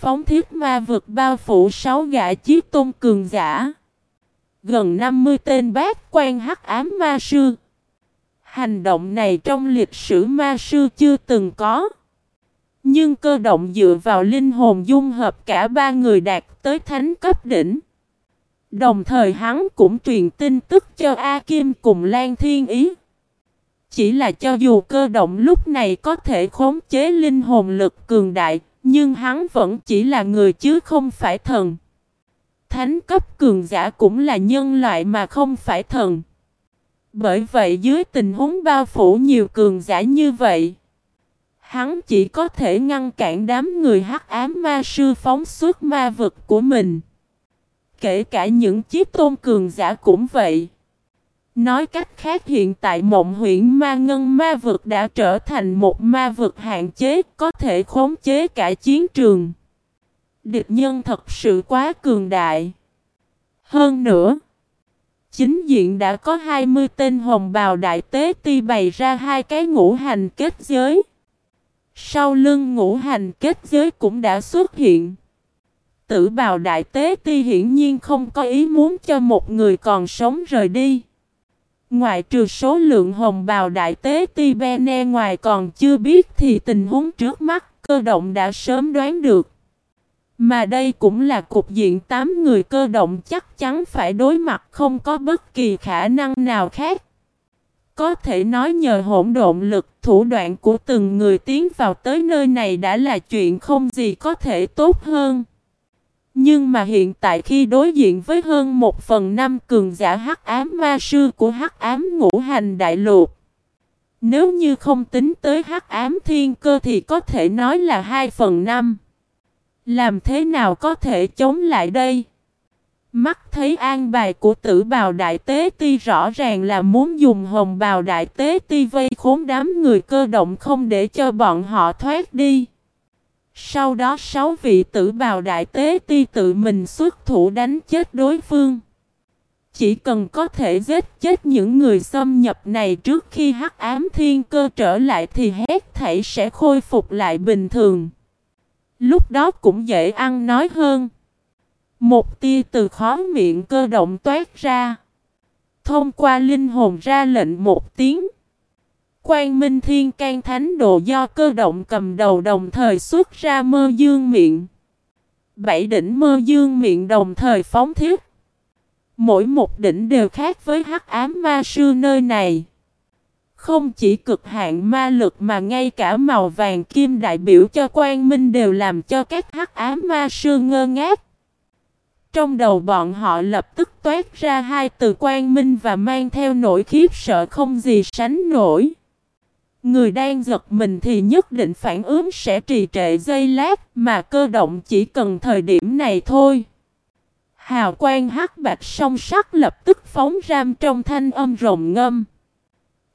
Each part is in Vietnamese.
phóng thiết ma vực bao phủ sáu gã chiếc tôn cường giả. Gần 50 tên bác quan hắc ám ma sư. Hành động này trong lịch sử ma sư chưa từng có. Nhưng cơ động dựa vào linh hồn dung hợp cả ba người đạt tới thánh cấp đỉnh. Đồng thời hắn cũng truyền tin tức cho A Kim cùng Lan Thiên Ý. Chỉ là cho dù cơ động lúc này có thể khống chế linh hồn lực cường đại, nhưng hắn vẫn chỉ là người chứ không phải thần. Thánh cấp cường giả cũng là nhân loại mà không phải thần. Bởi vậy dưới tình huống bao phủ nhiều cường giả như vậy, hắn chỉ có thể ngăn cản đám người hắc ám ma sư phóng xuất ma vực của mình. Kể cả những chiếc tôn cường giả cũng vậy. Nói cách khác hiện tại mộng huyện ma ngân ma vực đã trở thành một ma vực hạn chế có thể khống chế cả chiến trường. Địch nhân thật sự quá cường đại. Hơn nữa, chính diện đã có 20 tên hồng bào đại tế ti bày ra hai cái ngũ hành kết giới. Sau lưng ngũ hành kết giới cũng đã xuất hiện. Tử bào đại tế ti hiển nhiên không có ý muốn cho một người còn sống rời đi. Ngoài trừ số lượng hồng bào đại tế ti bene ngoài còn chưa biết thì tình huống trước mắt cơ động đã sớm đoán được. Mà đây cũng là cục diện 8 người cơ động chắc chắn phải đối mặt không có bất kỳ khả năng nào khác. Có thể nói nhờ hỗn độn lực thủ đoạn của từng người tiến vào tới nơi này đã là chuyện không gì có thể tốt hơn. Nhưng mà hiện tại khi đối diện với hơn một phần năm cường giả hắc ám ma sư của hắc ám ngũ hành đại lục. Nếu như không tính tới hắc ám thiên cơ thì có thể nói là hai phần năm. Làm thế nào có thể chống lại đây? Mắt thấy an bài của tử bào đại tế ti rõ ràng là muốn dùng hồng bào đại tế ti vây khốn đám người cơ động không để cho bọn họ thoát đi. Sau đó sáu vị tử bào đại tế ti tự mình xuất thủ đánh chết đối phương. Chỉ cần có thể giết chết những người xâm nhập này trước khi hắc ám thiên cơ trở lại thì hết thảy sẽ khôi phục lại bình thường. Lúc đó cũng dễ ăn nói hơn. Một tia từ khó miệng cơ động toát ra. Thông qua linh hồn ra lệnh một tiếng. Quang Minh Thiên can Thánh Đồ do cơ động cầm đầu đồng thời xuất ra mơ dương miệng. Bảy đỉnh mơ dương miệng đồng thời phóng thiết. Mỗi một đỉnh đều khác với hắc ám ma sư nơi này. Không chỉ cực hạn ma lực mà ngay cả màu vàng kim đại biểu cho quang minh đều làm cho các hắc ám ma sư ngơ ngác. Trong đầu bọn họ lập tức toát ra hai từ quang minh và mang theo nỗi khiếp sợ không gì sánh nổi. Người đang giật mình thì nhất định phản ứng sẽ trì trệ dây lát, mà cơ động chỉ cần thời điểm này thôi. Hào quang hắc bạch song sắc lập tức phóng ram trong thanh âm rồng ngâm.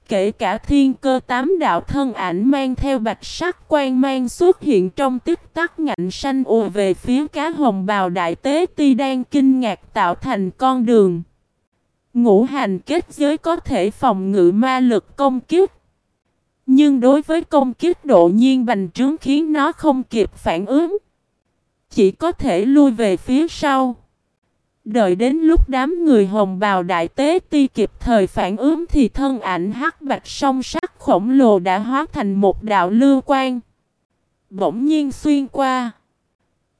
Kể cả thiên cơ tám đạo thân ảnh mang theo bạch sắc quan mang xuất hiện trong tích tắc ngạnh xanh ùa về phía cá hồng bào đại tế ti đang kinh ngạc tạo thành con đường. Ngũ hành kết giới có thể phòng ngự ma lực công kiếp. Nhưng đối với công kích độ nhiên bành trướng khiến nó không kịp phản ứng. Chỉ có thể lui về phía sau. Đợi đến lúc đám người hồng bào đại tế ti kịp thời phản ứng thì thân ảnh hắc bạch song sắc khổng lồ đã hóa thành một đạo lưu quan. Bỗng nhiên xuyên qua.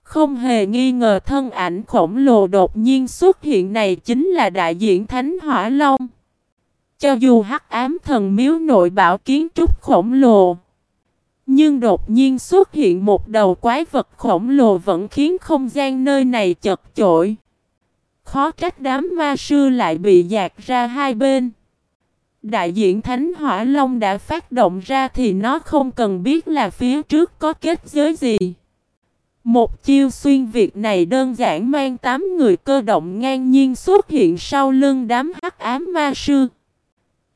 Không hề nghi ngờ thân ảnh khổng lồ đột nhiên xuất hiện này chính là đại diện Thánh Hỏa Long. Cho dù hắc ám thần miếu nội bảo kiến trúc khổng lồ. Nhưng đột nhiên xuất hiện một đầu quái vật khổng lồ vẫn khiến không gian nơi này chật chội. Khó trách đám ma sư lại bị dạt ra hai bên. Đại diện Thánh Hỏa Long đã phát động ra thì nó không cần biết là phía trước có kết giới gì. Một chiêu xuyên Việt này đơn giản mang tám người cơ động ngang nhiên xuất hiện sau lưng đám hắc ám ma sư.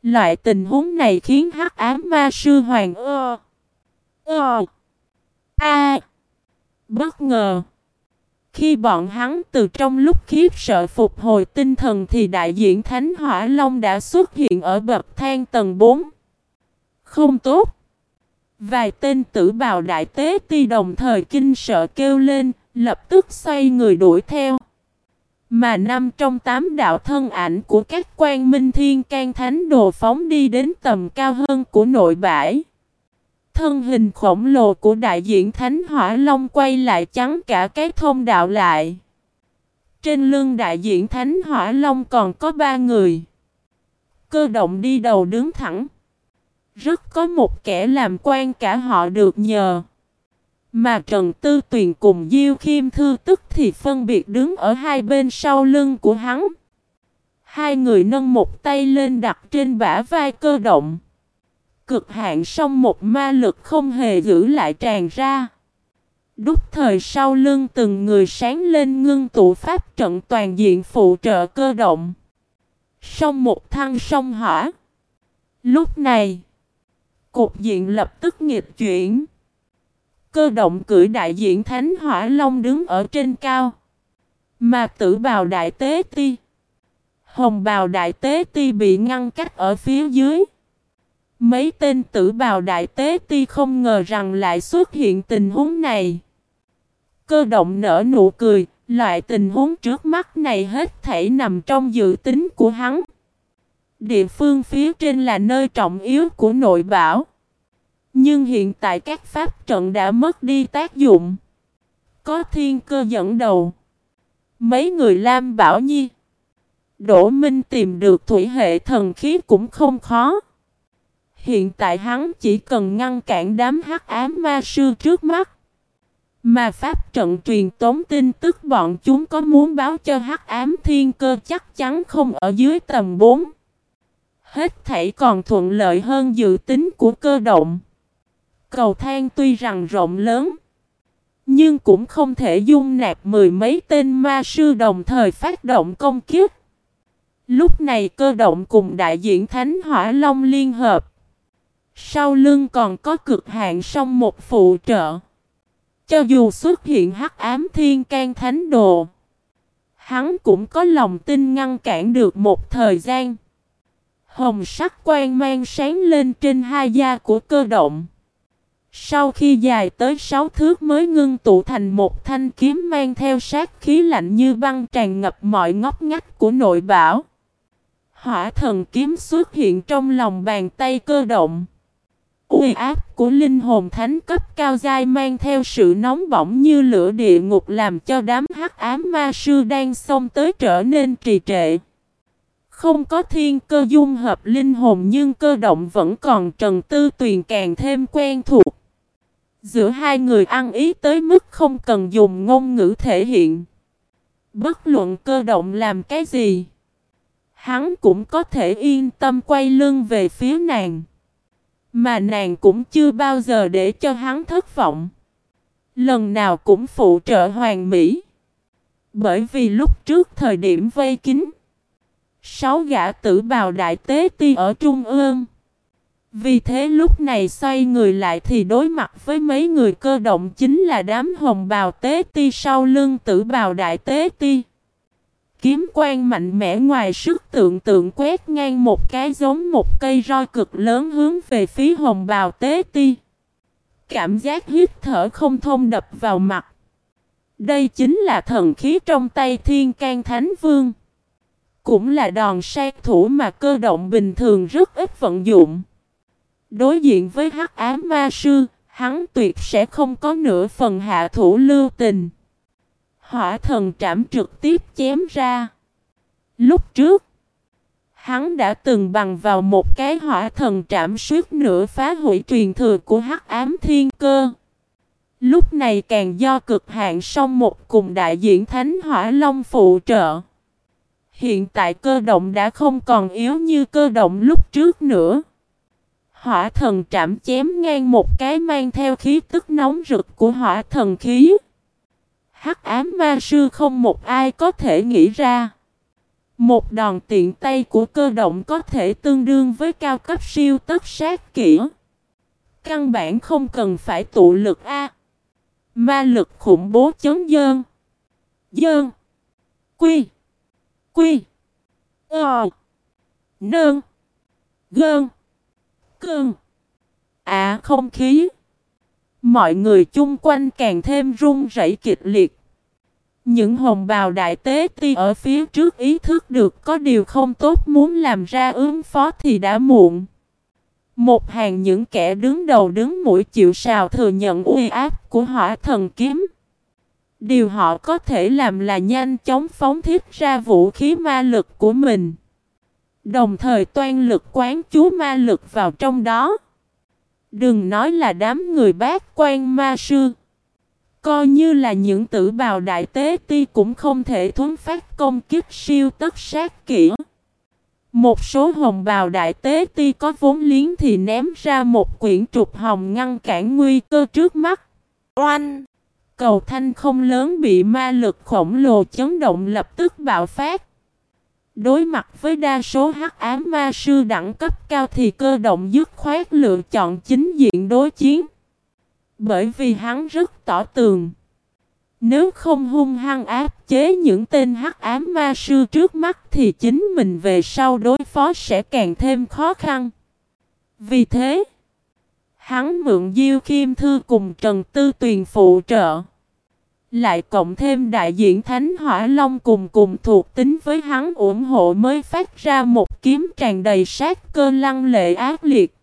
Loại tình huống này khiến hắc ám ma sư hoàng ơ. Ơ. A. Bất ngờ. Khi bọn hắn từ trong lúc khiếp sợ phục hồi tinh thần thì đại diện Thánh Hỏa Long đã xuất hiện ở bậc thang tầng 4. Không tốt. Vài tên tử bào đại tế ti đồng thời kinh sợ kêu lên, lập tức xoay người đuổi theo. Mà năm trong tám đạo thân ảnh của các quan minh thiên can thánh đồ phóng đi đến tầm cao hơn của nội bãi. Thân hình khổng lồ của đại diện Thánh Hỏa Long quay lại chắn cả cái thông đạo lại. Trên lưng đại diện Thánh Hỏa Long còn có ba người. Cơ động đi đầu đứng thẳng. Rất có một kẻ làm quan cả họ được nhờ. Mà Trần Tư Tuyền cùng Diêu Khiêm Thư tức thì phân biệt đứng ở hai bên sau lưng của hắn. Hai người nâng một tay lên đặt trên bả vai cơ động. Cực hạn xong một ma lực không hề giữ lại tràn ra. Đúc thời sau lưng từng người sáng lên ngưng tụ pháp trận toàn diện phụ trợ cơ động. Xong một thăng sông hỏa. Lúc này, cục diện lập tức nghịch chuyển. Cơ động cưỡi đại diện Thánh Hỏa Long đứng ở trên cao. Mà tử bào đại tế ti. Hồng bào đại tế ti bị ngăn cách ở phía dưới. Mấy tên tử bào đại tế ti không ngờ rằng lại xuất hiện tình huống này. Cơ động nở nụ cười, loại tình huống trước mắt này hết thảy nằm trong dự tính của hắn. Địa phương phía trên là nơi trọng yếu của nội bảo. Nhưng hiện tại các pháp trận đã mất đi tác dụng. Có thiên cơ dẫn đầu. Mấy người Lam Bảo Nhi. Đỗ Minh tìm được thủy hệ thần khí cũng không khó. Hiện tại hắn chỉ cần ngăn cản đám hắc ám ma sư trước mắt. Mà pháp trận truyền tống tin tức bọn chúng có muốn báo cho hắc ám thiên cơ chắc chắn không ở dưới tầm 4. Hết thảy còn thuận lợi hơn dự tính của cơ động. Cầu thang tuy rằng rộng lớn, nhưng cũng không thể dung nạp mười mấy tên ma sư đồng thời phát động công kiếp. Lúc này cơ động cùng đại diện Thánh Hỏa Long liên hợp. Sau lưng còn có cực hạn song một phụ trợ. Cho dù xuất hiện hắc ám thiên can thánh đồ, hắn cũng có lòng tin ngăn cản được một thời gian. Hồng sắc quang mang sáng lên trên hai da của cơ động. Sau khi dài tới sáu thước mới ngưng tụ thành một thanh kiếm mang theo sát khí lạnh như băng tràn ngập mọi ngóc ngách của nội bảo. Hỏa thần kiếm xuất hiện trong lòng bàn tay cơ động. Uy áp của linh hồn thánh cấp cao dai mang theo sự nóng bỏng như lửa địa ngục làm cho đám hắc ám ma sư đang xông tới trở nên trì trệ. Không có thiên cơ dung hợp linh hồn nhưng cơ động vẫn còn trần tư tuyền càng thêm quen thuộc. Giữa hai người ăn ý tới mức không cần dùng ngôn ngữ thể hiện. Bất luận cơ động làm cái gì. Hắn cũng có thể yên tâm quay lưng về phía nàng. Mà nàng cũng chưa bao giờ để cho hắn thất vọng. Lần nào cũng phụ trợ hoàng mỹ. Bởi vì lúc trước thời điểm vây kín. Sáu gã tử bào đại tế ti ở trung ương. Vì thế lúc này xoay người lại thì đối mặt với mấy người cơ động chính là đám hồng bào tế ti sau lưng tử bào đại tế ti. Kiếm quan mạnh mẽ ngoài sức tượng tượng quét ngang một cái giống một cây roi cực lớn hướng về phía hồng bào tế ti. Cảm giác hít thở không thông đập vào mặt. Đây chính là thần khí trong tay thiên can thánh vương. Cũng là đòn sát thủ mà cơ động bình thường rất ít vận dụng. Đối diện với hắc ám ma sư, hắn tuyệt sẽ không có nửa phần hạ thủ lưu tình. Hỏa thần trảm trực tiếp chém ra. Lúc trước, hắn đã từng bằng vào một cái hỏa thần trảm suýt nửa phá hủy truyền thừa của hắc ám thiên cơ. Lúc này càng do cực hạn song một cùng đại diện thánh hỏa long phụ trợ. Hiện tại cơ động đã không còn yếu như cơ động lúc trước nữa. Hỏa thần trảm chém ngang một cái mang theo khí tức nóng rực của hỏa thần khí. Hắc ám ma sư không một ai có thể nghĩ ra. Một đòn tiện tay của cơ động có thể tương đương với cao cấp siêu tất sát kỹ. Căn bản không cần phải tụ lực A. Ma lực khủng bố chấn dơn. Dơn. Quy. Quy. Ờ. Nơn. Gơn cương. À không khí. Mọi người chung quanh càng thêm run rẩy kịch liệt. Những hồng bào đại tế ti ở phía trước ý thức được có điều không tốt muốn làm ra ứng phó thì đã muộn. Một hàng những kẻ đứng đầu đứng mũi chịu sào thừa nhận uy áp của hỏa thần kiếm. Điều họ có thể làm là nhanh chóng phóng thiết ra vũ khí ma lực của mình. Đồng thời toan lực quán chú ma lực vào trong đó. Đừng nói là đám người bác quan ma sư. Coi như là những tử bào đại tế ti cũng không thể thuấn phát công kiếp siêu tất sát kỹ. Một số hồng bào đại tế ti có vốn liếng thì ném ra một quyển trục hồng ngăn cản nguy cơ trước mắt. Oanh! Cầu thanh không lớn bị ma lực khổng lồ chấn động lập tức bạo phát. Đối mặt với đa số hắc ám ma sư đẳng cấp cao thì cơ động dứt khoát lựa chọn chính diện đối chiến. Bởi vì hắn rất tỏ tường. Nếu không hung hăng áp chế những tên hắc ám ma sư trước mắt thì chính mình về sau đối phó sẽ càng thêm khó khăn. Vì thế, hắn mượn Diêu Kim Thư cùng Trần Tư Tuyền phụ trợ. Lại cộng thêm đại diện Thánh Hỏa Long cùng cùng thuộc tính với hắn ủng hộ mới phát ra một kiếm tràn đầy sát cơ lăng lệ ác liệt.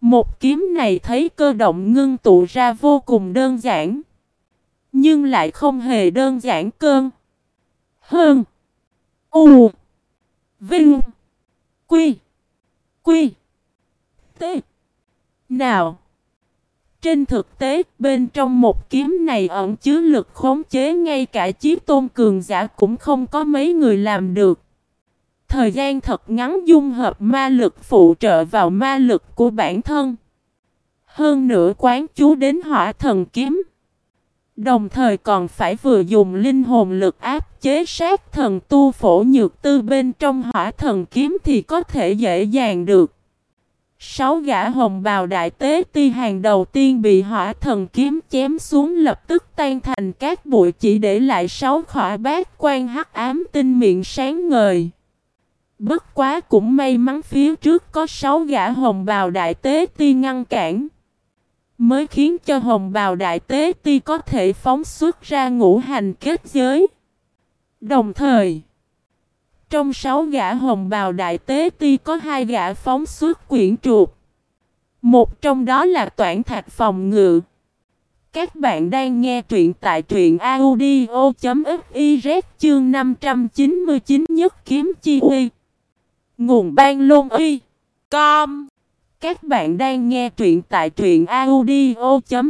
Một kiếm này thấy cơ động ngưng tụ ra vô cùng đơn giản. Nhưng lại không hề đơn giản cơn. Hơn. U. Vinh. Quy. Quy. T. Nào. Trên thực tế, bên trong một kiếm này ẩn chứa lực khống chế ngay cả chiếc tôn cường giả cũng không có mấy người làm được. Thời gian thật ngắn dung hợp ma lực phụ trợ vào ma lực của bản thân. Hơn nữa quán chú đến hỏa thần kiếm. Đồng thời còn phải vừa dùng linh hồn lực áp chế sát thần tu phổ nhược tư bên trong hỏa thần kiếm thì có thể dễ dàng được. Sáu gã hồng bào đại tế ti hàng đầu tiên bị hỏa thần kiếm chém xuống lập tức tan thành các bụi chỉ để lại sáu khỏa bát quan hắc ám tinh miệng sáng ngời. Bất quá cũng may mắn phía trước có sáu gã hồng bào đại tế ti ngăn cản. Mới khiến cho hồng bào đại tế ti có thể phóng xuất ra ngũ hành kết giới. Đồng thời, trong sáu gã hồng bào đại tế ti có hai gã phóng xuất quyển trục, Một trong đó là toản thạch phòng ngự. Các bạn đang nghe truyện tại truyện audio.fiz chương 599 nhất kiếm chi huy. Nguồn ban lôn uy. Com. Các bạn đang nghe truyện tại truyện audio.fiz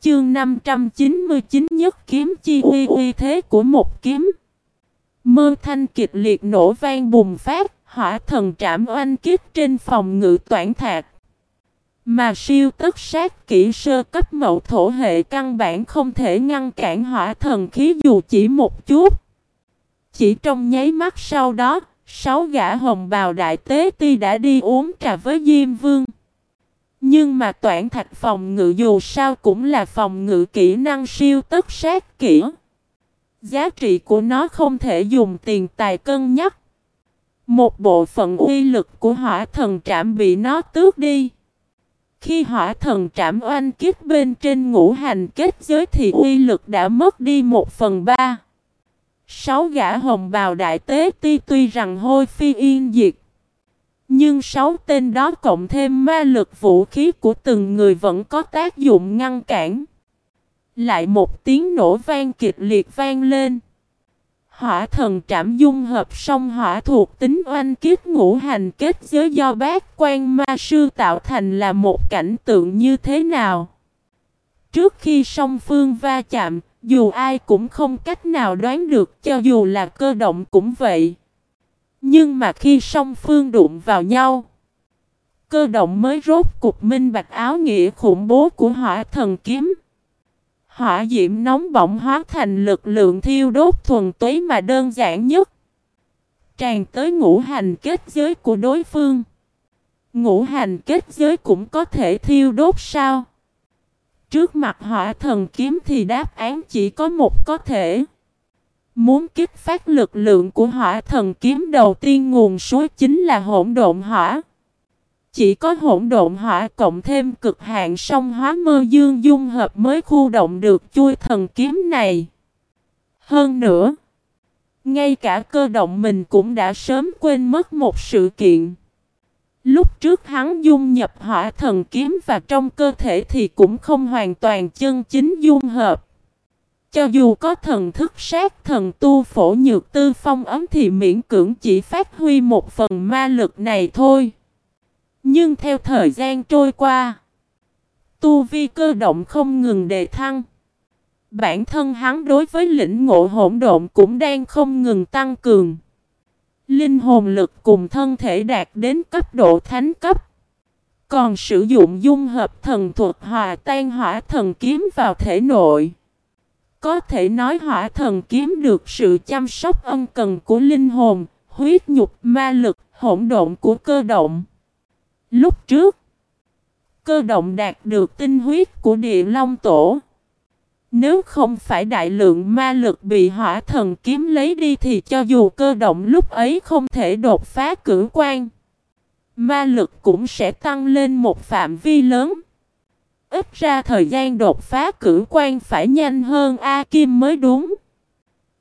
chương 599 nhất kiếm chi huy uy thế của một kiếm. Mơ thanh kịch liệt nổ vang bùng phát, hỏa thần trảm oanh kích trên phòng ngự toản thạc. Mà siêu tất sát kỹ sơ cấp mậu thổ hệ căn bản không thể ngăn cản hỏa thần khí dù chỉ một chút. Chỉ trong nháy mắt sau đó, sáu gã hồng bào đại tế ti đã đi uống trà với Diêm Vương. Nhưng mà toản thạch phòng ngự dù sao cũng là phòng ngự kỹ năng siêu tất sát kỹ. Giá trị của nó không thể dùng tiền tài cân nhắc. Một bộ phận uy lực của hỏa thần trạm bị nó tước đi. Khi hỏa thần trạm oanh kích bên trên ngũ hành kết giới thì uy lực đã mất đi một phần ba. Sáu gã hồng bào đại tế ti tuy rằng hôi phi yên diệt. Nhưng sáu tên đó cộng thêm ma lực vũ khí của từng người vẫn có tác dụng ngăn cản. Lại một tiếng nổ vang kịch liệt vang lên. Hỏa thần trảm dung hợp song hỏa thuộc tính oanh kiếp ngũ hành kết giới do bác quan ma sư tạo thành là một cảnh tượng như thế nào? Trước khi song phương va chạm, dù ai cũng không cách nào đoán được cho dù là cơ động cũng vậy. Nhưng mà khi song phương đụng vào nhau, cơ động mới rốt cục minh bạch áo nghĩa khủng bố của hỏa thần kiếm. Hỏa diễm nóng bỏng hóa thành lực lượng thiêu đốt thuần túy mà đơn giản nhất. Tràn tới ngũ hành kết giới của đối phương. Ngũ hành kết giới cũng có thể thiêu đốt sao? Trước mặt hỏa thần kiếm thì đáp án chỉ có một có thể. Muốn kích phát lực lượng của hỏa thần kiếm đầu tiên nguồn suối chính là hỗn độn hỏa chỉ có hỗn độn hỏa cộng thêm cực hạn song hóa mơ dương dung hợp mới khu động được chui thần kiếm này. Hơn nữa, ngay cả cơ động mình cũng đã sớm quên mất một sự kiện. Lúc trước hắn dung nhập hỏa thần kiếm và trong cơ thể thì cũng không hoàn toàn chân chính dung hợp. Cho dù có thần thức sát thần tu phổ nhược tư phong ấm thì miễn cưỡng chỉ phát huy một phần ma lực này thôi. Nhưng theo thời gian trôi qua, tu vi cơ động không ngừng đề thăng. Bản thân hắn đối với lĩnh ngộ hỗn độn cũng đang không ngừng tăng cường. Linh hồn lực cùng thân thể đạt đến cấp độ thánh cấp. Còn sử dụng dung hợp thần thuật hòa tan hỏa thần kiếm vào thể nội. Có thể nói hỏa thần kiếm được sự chăm sóc ân cần của linh hồn, huyết nhục, ma lực, hỗn độn của cơ động. Lúc trước, cơ động đạt được tinh huyết của địa long tổ. Nếu không phải đại lượng ma lực bị hỏa thần kiếm lấy đi thì cho dù cơ động lúc ấy không thể đột phá cử quan, ma lực cũng sẽ tăng lên một phạm vi lớn. Ít ra thời gian đột phá cử quan phải nhanh hơn A Kim mới đúng.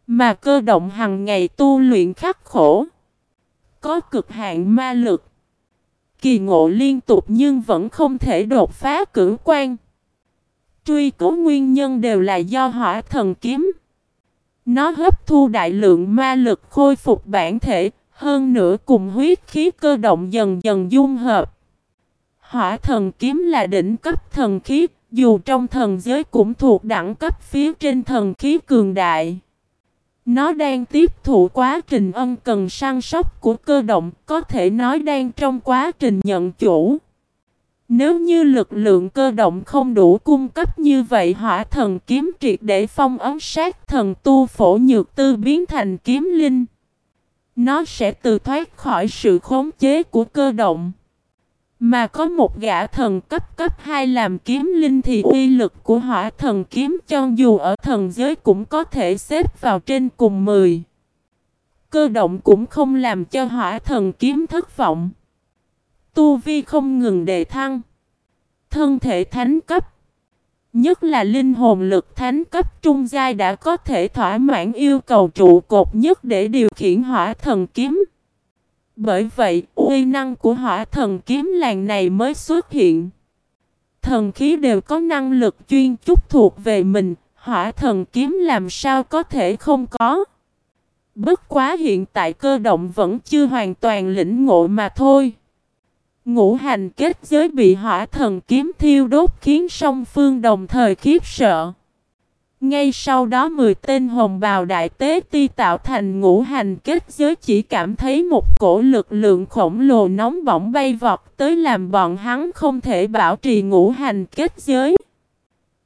Mà cơ động hàng ngày tu luyện khắc khổ. Có cực hạn ma lực. Kỳ ngộ liên tục nhưng vẫn không thể đột phá cử quan. Truy cứu nguyên nhân đều là do hỏa thần kiếm. Nó hấp thu đại lượng ma lực khôi phục bản thể, hơn nữa cùng huyết khí cơ động dần dần dung hợp. Hỏa thần kiếm là đỉnh cấp thần khí, dù trong thần giới cũng thuộc đẳng cấp phía trên thần khí cường đại. Nó đang tiếp thụ quá trình ân cần săn sóc của cơ động, có thể nói đang trong quá trình nhận chủ. Nếu như lực lượng cơ động không đủ cung cấp như vậy hỏa thần kiếm triệt để phong ấn sát thần tu phổ nhược tư biến thành kiếm linh. Nó sẽ từ thoát khỏi sự khống chế của cơ động. Mà có một gã thần cấp cấp 2 làm kiếm linh thì uy lực của hỏa thần kiếm cho dù ở thần giới cũng có thể xếp vào trên cùng 10. Cơ động cũng không làm cho hỏa thần kiếm thất vọng. Tu vi không ngừng đề thăng. Thân thể thánh cấp. Nhất là linh hồn lực thánh cấp trung giai đã có thể thỏa mãn yêu cầu trụ cột nhất để điều khiển hỏa thần kiếm. Bởi vậy, uy năng của hỏa thần kiếm làng này mới xuất hiện. Thần khí đều có năng lực chuyên chút thuộc về mình, hỏa thần kiếm làm sao có thể không có. Bất quá hiện tại cơ động vẫn chưa hoàn toàn lĩnh ngộ mà thôi. Ngũ hành kết giới bị hỏa thần kiếm thiêu đốt khiến song phương đồng thời khiếp sợ. Ngay sau đó 10 tên hồng bào đại tế ti tạo thành ngũ hành kết giới chỉ cảm thấy một cổ lực lượng khổng lồ nóng bỏng bay vọt tới làm bọn hắn không thể bảo trì ngũ hành kết giới.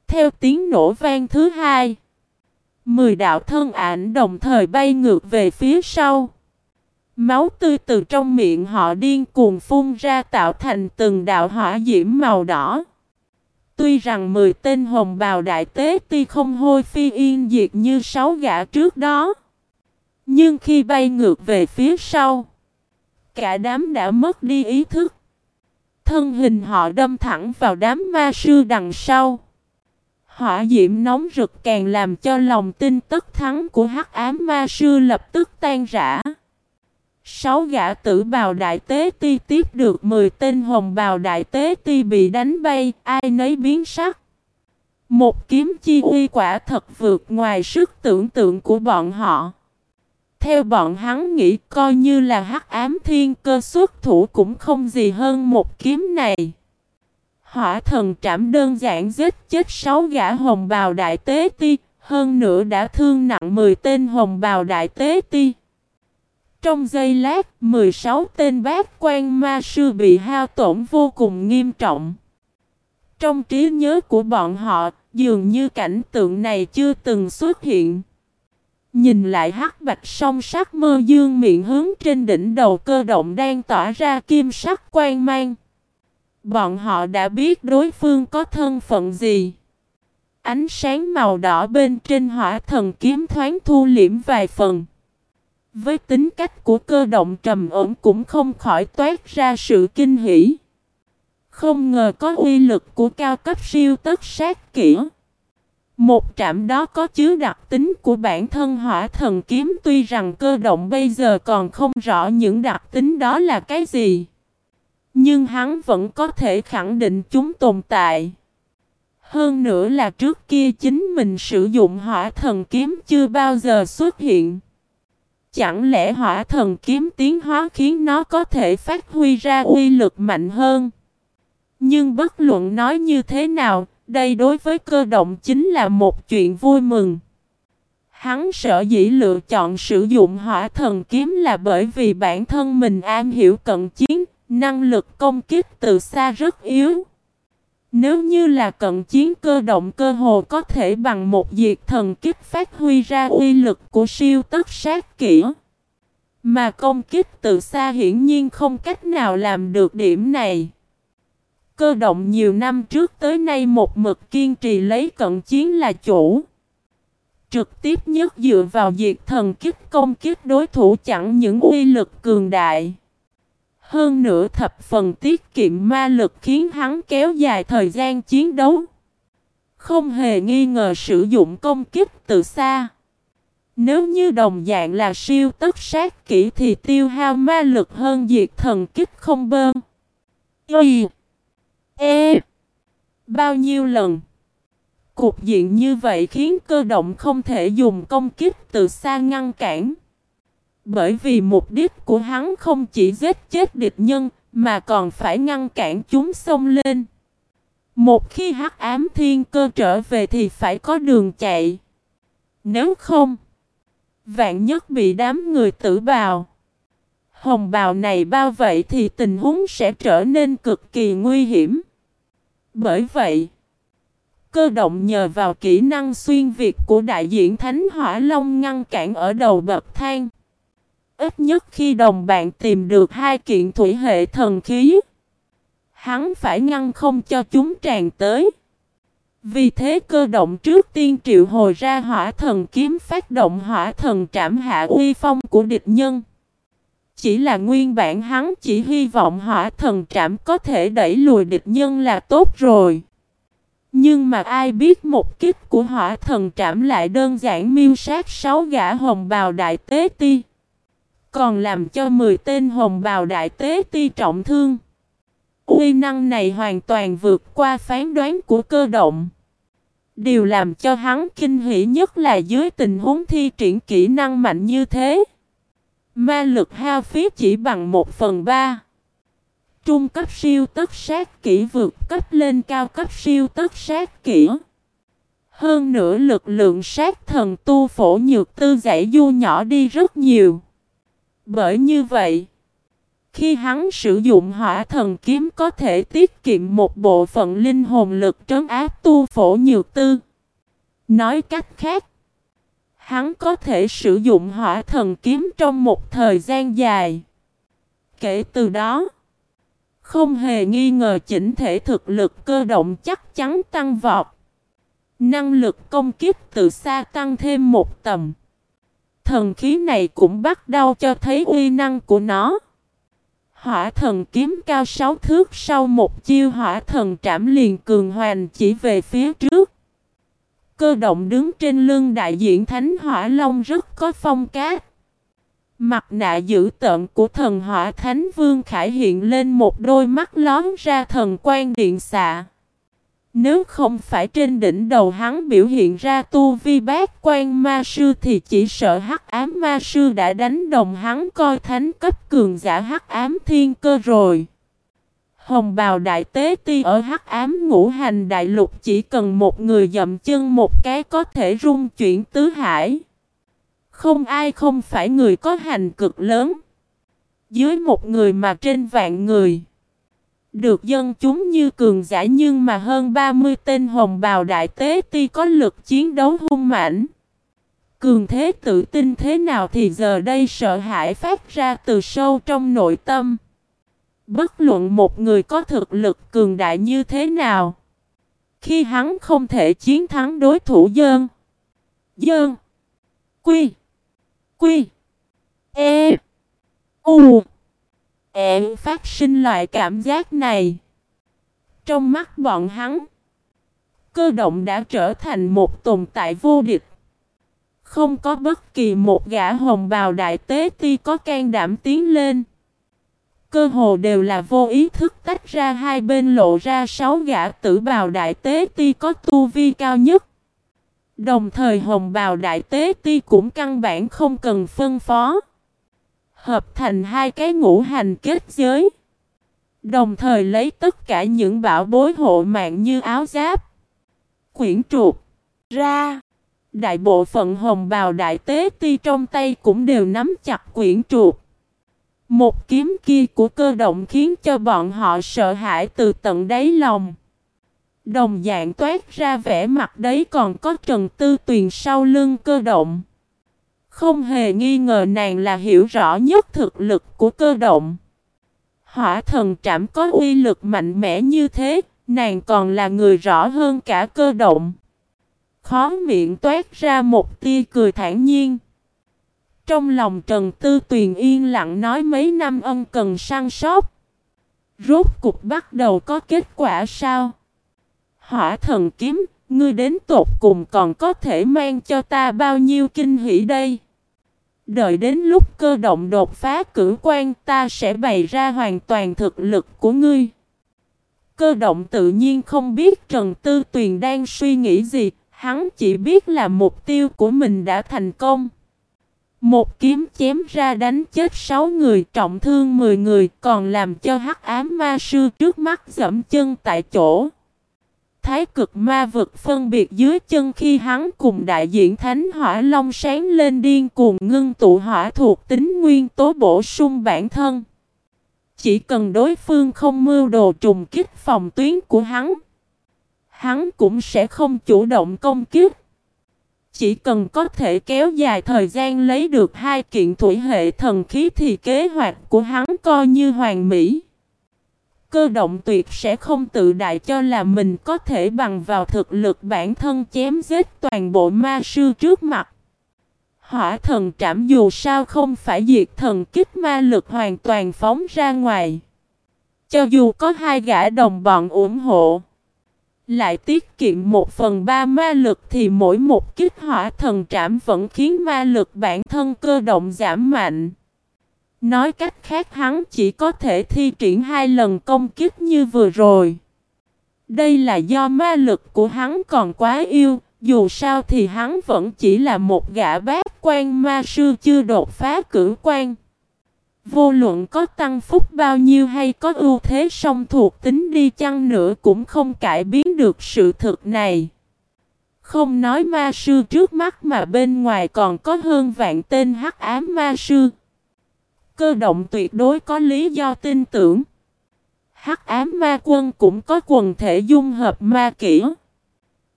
Theo tiếng nổ vang thứ hai, 10 đạo thân ảnh đồng thời bay ngược về phía sau. Máu tươi từ trong miệng họ điên cuồng phun ra tạo thành từng đạo hỏa diễm màu đỏ. Tuy rằng 10 tên hồng bào đại tế tuy không hôi phi yên diệt như sáu gã trước đó. Nhưng khi bay ngược về phía sau, cả đám đã mất đi ý thức. Thân hình họ đâm thẳng vào đám ma sư đằng sau. Hỏa diễm nóng rực càng làm cho lòng tin tất thắng của hắc ám ma sư lập tức tan rã. Sáu gã tử bào đại tế ti tiếp được 10 tên hồng bào đại tế ti bị đánh bay, ai nấy biến sắc. Một kiếm chi uy quả thật vượt ngoài sức tưởng tượng của bọn họ. Theo bọn hắn nghĩ coi như là hắc ám thiên cơ xuất thủ cũng không gì hơn một kiếm này. Hỏa thần trảm đơn giản giết chết sáu gã hồng bào đại tế ti, hơn nữa đã thương nặng 10 tên hồng bào đại tế ti. Trong giây lát, 16 tên bát quan ma sư bị hao tổn vô cùng nghiêm trọng. Trong trí nhớ của bọn họ, dường như cảnh tượng này chưa từng xuất hiện. Nhìn lại hắc bạch song sắc mơ dương miệng hướng trên đỉnh đầu cơ động đang tỏa ra kim sắc quan mang. Bọn họ đã biết đối phương có thân phận gì. Ánh sáng màu đỏ bên trên hỏa thần kiếm thoáng thu liễm vài phần. Với tính cách của cơ động trầm ổn cũng không khỏi toát ra sự kinh hỉ. Không ngờ có uy lực của cao cấp siêu tất sát kỹ. Một trạm đó có chứa đặc tính của bản thân hỏa thần kiếm, tuy rằng cơ động bây giờ còn không rõ những đặc tính đó là cái gì. Nhưng hắn vẫn có thể khẳng định chúng tồn tại. Hơn nữa là trước kia chính mình sử dụng hỏa thần kiếm chưa bao giờ xuất hiện. Chẳng lẽ hỏa thần kiếm tiến hóa khiến nó có thể phát huy ra uy lực mạnh hơn? Nhưng bất luận nói như thế nào, đây đối với cơ động chính là một chuyện vui mừng. Hắn sợ dĩ lựa chọn sử dụng hỏa thần kiếm là bởi vì bản thân mình am hiểu cận chiến, năng lực công kích từ xa rất yếu. Nếu như là cận chiến cơ động cơ hồ có thể bằng một diệt thần kích phát huy ra uy lực của siêu tất sát kỹ. Mà công kích từ xa hiển nhiên không cách nào làm được điểm này. Cơ động nhiều năm trước tới nay một mực kiên trì lấy cận chiến là chủ. Trực tiếp nhất dựa vào diệt thần kích công kích đối thủ chẳng những uy lực cường đại. Hơn nữa thập phần tiết kiệm ma lực khiến hắn kéo dài thời gian chiến đấu. Không hề nghi ngờ sử dụng công kích từ xa. Nếu như đồng dạng là siêu tất sát kỹ thì tiêu hao ma lực hơn diệt thần kích không bơm. Y. E. Bao nhiêu lần? Cục diện như vậy khiến cơ động không thể dùng công kích từ xa ngăn cản. Bởi vì mục đích của hắn không chỉ giết chết địch nhân, mà còn phải ngăn cản chúng xông lên. Một khi hắc ám thiên cơ trở về thì phải có đường chạy. Nếu không, vạn nhất bị đám người tử bào. Hồng bào này bao vậy thì tình huống sẽ trở nên cực kỳ nguy hiểm. Bởi vậy, cơ động nhờ vào kỹ năng xuyên việt của đại diện Thánh Hỏa Long ngăn cản ở đầu bậc thang. Ít nhất khi đồng bạn tìm được hai kiện thủy hệ thần khí, hắn phải ngăn không cho chúng tràn tới. Vì thế cơ động trước tiên triệu hồi ra hỏa thần kiếm phát động hỏa thần trảm hạ uy phong của địch nhân. Chỉ là nguyên bản hắn chỉ hy vọng hỏa thần trảm có thể đẩy lùi địch nhân là tốt rồi. Nhưng mà ai biết một kích của hỏa thần trảm lại đơn giản miêu sát sáu gã hồng bào đại tế ti. Còn làm cho 10 tên hồng bào đại tế ti trọng thương. Uy năng này hoàn toàn vượt qua phán đoán của cơ động. Điều làm cho hắn kinh hỉ nhất là dưới tình huống thi triển kỹ năng mạnh như thế. Ma lực hao phí chỉ bằng 1 phần 3. Trung cấp siêu tất sát kỹ vượt cấp lên cao cấp siêu tất sát kỹ. Hơn nữa lực lượng sát thần tu phổ nhược tư giải du nhỏ đi rất nhiều. Bởi như vậy, khi hắn sử dụng hỏa thần kiếm có thể tiết kiệm một bộ phận linh hồn lực trấn áp tu phổ nhược tư. Nói cách khác, hắn có thể sử dụng hỏa thần kiếm trong một thời gian dài. Kể từ đó, không hề nghi ngờ chỉnh thể thực lực cơ động chắc chắn tăng vọt. Năng lực công kích từ xa tăng thêm một tầm. Thần khí này cũng bắt đầu cho thấy uy năng của nó. Hỏa thần kiếm cao 6 thước sau một chiêu hỏa thần trảm liền cường hoành chỉ về phía trước. Cơ động đứng trên lưng đại diện Thánh Hỏa Long rất có phong cát. Mặt nạ dữ tợn của thần hỏa Thánh Vương Khải hiện lên một đôi mắt lón ra thần quan điện xạ. Nếu không phải trên đỉnh đầu hắn biểu hiện ra tu vi bát quan ma sư thì chỉ sợ hắc ám ma sư đã đánh đồng hắn coi thánh cấp cường giả hắc ám thiên cơ rồi. Hồng bào đại tế ti ở hắc ám ngũ hành đại lục chỉ cần một người dậm chân một cái có thể rung chuyển tứ hải. Không ai không phải người có hành cực lớn. Dưới một người mà trên vạn người. Được dân chúng như cường giả nhưng mà hơn 30 tên hồng bào đại tế ti có lực chiến đấu hung mãnh. Cường thế tự tin thế nào thì giờ đây sợ hãi phát ra từ sâu trong nội tâm. Bất luận một người có thực lực cường đại như thế nào. Khi hắn không thể chiến thắng đối thủ dơn. Dơn. Quy. Quy. E. U. Em phát sinh loại cảm giác này. Trong mắt bọn hắn, cơ động đã trở thành một tồn tại vô địch. Không có bất kỳ một gã hồng bào đại tế ti có can đảm tiến lên. Cơ hồ đều là vô ý thức tách ra hai bên lộ ra sáu gã tử bào đại tế ti có tu vi cao nhất. Đồng thời hồng bào đại tế ti cũng căn bản không cần phân phó. Hợp thành hai cái ngũ hành kết giới. Đồng thời lấy tất cả những bảo bối hộ mạng như áo giáp, quyển trục, ra. Đại bộ phận hồng bào đại tế ti trong tay cũng đều nắm chặt quyển trục. Một kiếm kia của cơ động khiến cho bọn họ sợ hãi từ tận đáy lòng. Đồng dạng toát ra vẻ mặt đấy còn có Trần Tư Tuyền sau lưng cơ động. Không hề nghi ngờ nàng là hiểu rõ nhất thực lực của cơ động. Hỏa thần trảm có uy lực mạnh mẽ như thế, nàng còn là người rõ hơn cả cơ động. Khó miệng toát ra một tia cười thản nhiên. Trong lòng Trần Tư Tuyền yên lặng nói mấy năm ân cần săn sóc. Rốt cục bắt đầu có kết quả sao? Hỏa thần kiếm, ngươi đến tột cùng còn có thể mang cho ta bao nhiêu kinh hỷ đây? Đợi đến lúc cơ động đột phá cử quan ta sẽ bày ra hoàn toàn thực lực của ngươi. Cơ động tự nhiên không biết Trần Tư Tuyền đang suy nghĩ gì, hắn chỉ biết là mục tiêu của mình đã thành công. Một kiếm chém ra đánh chết 6 người, trọng thương 10 người, còn làm cho hắc ám ma sư trước mắt dẫm chân tại chỗ. Thái cực ma vực phân biệt dưới chân khi hắn cùng đại diện Thánh Hỏa Long sáng lên điên cuồng ngưng tụ hỏa thuộc tính nguyên tố bổ sung bản thân. Chỉ cần đối phương không mưu đồ trùng kích phòng tuyến của hắn, hắn cũng sẽ không chủ động công kích. Chỉ cần có thể kéo dài thời gian lấy được hai kiện thủy hệ thần khí thì kế hoạch của hắn coi như hoàn mỹ. Cơ động tuyệt sẽ không tự đại cho là mình có thể bằng vào thực lực bản thân chém giết toàn bộ ma sư trước mặt. Hỏa thần trảm dù sao không phải diệt thần kích ma lực hoàn toàn phóng ra ngoài. Cho dù có hai gã đồng bọn ủng hộ, lại tiết kiệm một phần ba ma lực thì mỗi một kích hỏa thần trảm vẫn khiến ma lực bản thân cơ động giảm mạnh. Nói cách khác hắn chỉ có thể thi triển hai lần công kích như vừa rồi. Đây là do ma lực của hắn còn quá yêu, dù sao thì hắn vẫn chỉ là một gã bát quan ma sư chưa đột phá cử quan. Vô luận có tăng phúc bao nhiêu hay có ưu thế song thuộc tính đi chăng nữa cũng không cải biến được sự thực này. Không nói ma sư trước mắt mà bên ngoài còn có hơn vạn tên hắc ám ma sư. Cơ động tuyệt đối có lý do tin tưởng. Hắc ám ma quân cũng có quần thể dung hợp ma kỹ.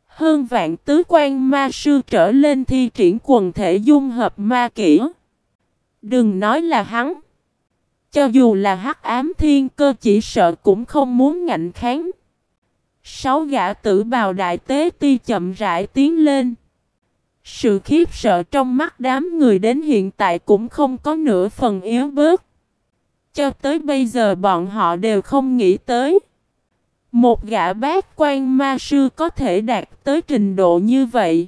Hơn vạn tứ quan ma sư trở lên thi triển quần thể dung hợp ma kỹ. Đừng nói là hắn. Cho dù là hắc ám thiên cơ chỉ sợ cũng không muốn ngạnh kháng. Sáu gã tử bào đại tế ti chậm rãi tiến lên. Sự khiếp sợ trong mắt đám người đến hiện tại cũng không có nửa phần yếu bớt. Cho tới bây giờ bọn họ đều không nghĩ tới. Một gã bác quan ma sư có thể đạt tới trình độ như vậy.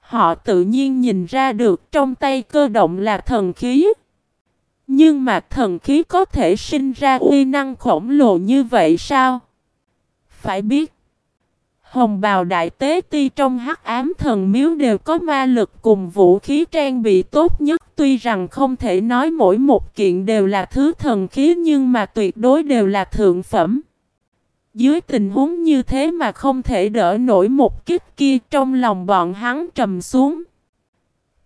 Họ tự nhiên nhìn ra được trong tay cơ động là thần khí. Nhưng mà thần khí có thể sinh ra uy năng khổng lồ như vậy sao? Phải biết, hồng bào đại tế ti trong hắc ám thần miếu đều có ma lực cùng vũ khí trang bị tốt nhất. Tuy rằng không thể nói mỗi một kiện đều là thứ thần khí nhưng mà tuyệt đối đều là thượng phẩm. Dưới tình huống như thế mà không thể đỡ nổi một kích kia trong lòng bọn hắn trầm xuống.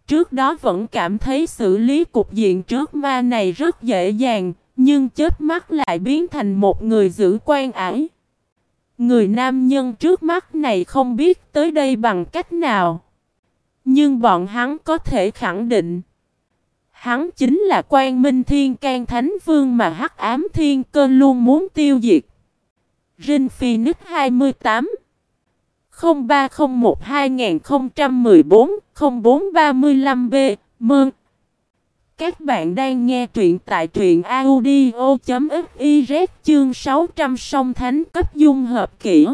Trước đó vẫn cảm thấy xử lý cục diện trước ma này rất dễ dàng, nhưng chết mắt lại biến thành một người giữ quan ải. Người nam nhân trước mắt này không biết tới đây bằng cách nào. Nhưng bọn hắn có thể khẳng định. Hắn chính là quan minh thiên can thánh vương mà hắc ám thiên cơ luôn muốn tiêu diệt. Rin Phoenix 28 0301 2014 0435B Mơn các bạn đang nghe truyện tại truyện audio.fiz chương 600 song thánh cấp dung hợp kỹ.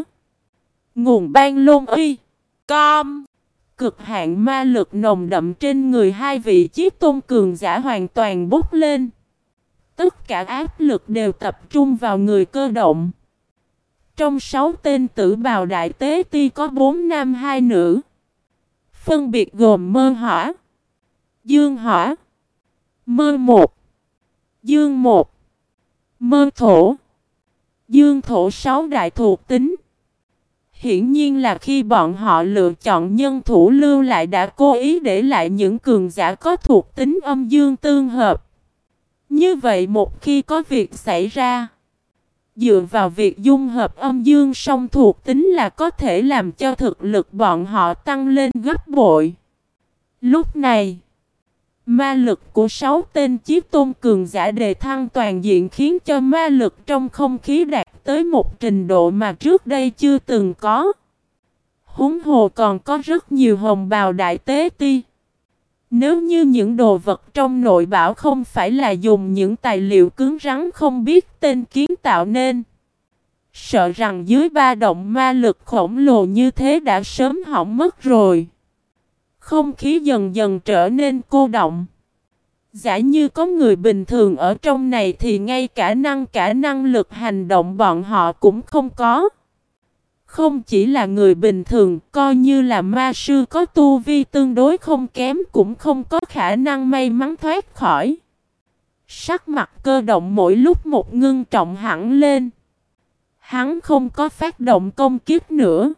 Nguồn ban lôn uy. Com. Cực hạn ma lực nồng đậm trên người hai vị chiếc tôn cường giả hoàn toàn bốc lên. Tất cả áp lực đều tập trung vào người cơ động. Trong sáu tên tử bào đại tế ti có bốn nam hai nữ. Phân biệt gồm mơ hỏa, dương hỏa, mơ một, dương một, mơ thổ, dương thổ sáu đại thuộc tính. Hiển nhiên là khi bọn họ lựa chọn nhân thủ lưu lại đã cố ý để lại những cường giả có thuộc tính âm dương tương hợp. Như vậy một khi có việc xảy ra, dựa vào việc dung hợp âm dương song thuộc tính là có thể làm cho thực lực bọn họ tăng lên gấp bội. Lúc này, ma lực của sáu tên chiếc tôn cường giả đề thăng toàn diện khiến cho ma lực trong không khí đạt tới một trình độ mà trước đây chưa từng có. Húng hồ còn có rất nhiều hồng bào đại tế ti. Nếu như những đồ vật trong nội bảo không phải là dùng những tài liệu cứng rắn không biết tên kiến tạo nên. Sợ rằng dưới ba động ma lực khổng lồ như thế đã sớm hỏng mất rồi. Không khí dần dần trở nên cô động. Giả như có người bình thường ở trong này thì ngay cả năng cả năng lực hành động bọn họ cũng không có. Không chỉ là người bình thường, coi như là ma sư có tu vi tương đối không kém cũng không có khả năng may mắn thoát khỏi. Sắc mặt cơ động mỗi lúc một ngưng trọng hẳn lên. Hắn không có phát động công kiếp nữa.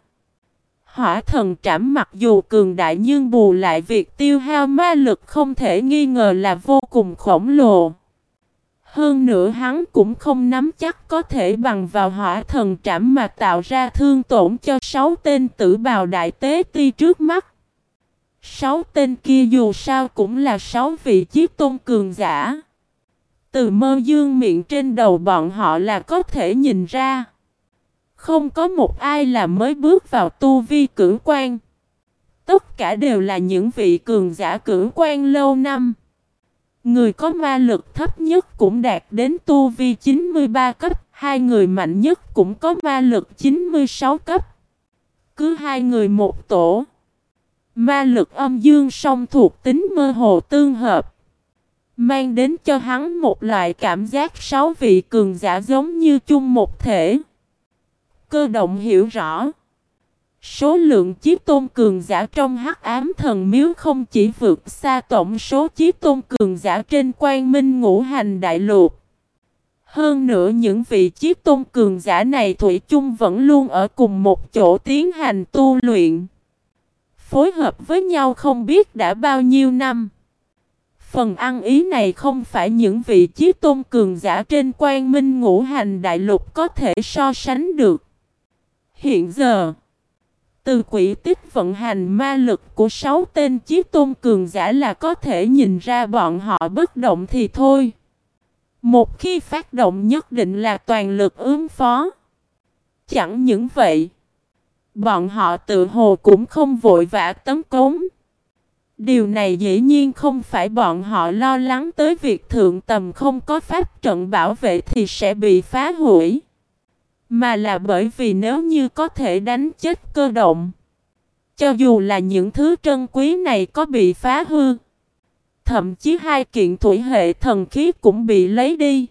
Hỏa thần trảm mặc dù cường đại nhưng bù lại việc tiêu hao ma lực không thể nghi ngờ là vô cùng khổng lồ. Hơn nữa hắn cũng không nắm chắc có thể bằng vào hỏa thần trảm mà tạo ra thương tổn cho sáu tên tử bào đại tế ti trước mắt. Sáu tên kia dù sao cũng là sáu vị chiếc tôn cường giả. Từ mơ dương miệng trên đầu bọn họ là có thể nhìn ra. Không có một ai là mới bước vào tu vi cử quan. Tất cả đều là những vị cường giả cử quan lâu năm. Người có ma lực thấp nhất cũng đạt đến tu vi 93 cấp, hai người mạnh nhất cũng có ma lực 96 cấp. Cứ hai người một tổ. Ma lực âm dương song thuộc tính mơ hồ tương hợp. Mang đến cho hắn một loại cảm giác sáu vị cường giả giống như chung một thể. Cơ động hiểu rõ. Số lượng chiếc tôn cường giả trong hắc ám thần miếu không chỉ vượt xa tổng số chiếc tôn cường giả trên quan minh ngũ hành đại lục. Hơn nữa những vị chiếc tôn cường giả này Thủy chung vẫn luôn ở cùng một chỗ tiến hành tu luyện. Phối hợp với nhau không biết đã bao nhiêu năm. Phần ăn ý này không phải những vị chiếc tôn cường giả trên quan minh ngũ hành đại lục có thể so sánh được. Hiện giờ, từ quỹ tích vận hành ma lực của sáu tên chí tôn cường giả là có thể nhìn ra bọn họ bất động thì thôi. Một khi phát động nhất định là toàn lực ứng phó. Chẳng những vậy, bọn họ tự hồ cũng không vội vã tấn cống. Điều này dĩ nhiên không phải bọn họ lo lắng tới việc thượng tầm không có pháp trận bảo vệ thì sẽ bị phá hủy. Mà là bởi vì nếu như có thể đánh chết cơ động. Cho dù là những thứ trân quý này có bị phá hư. Thậm chí hai kiện thủy hệ thần khí cũng bị lấy đi.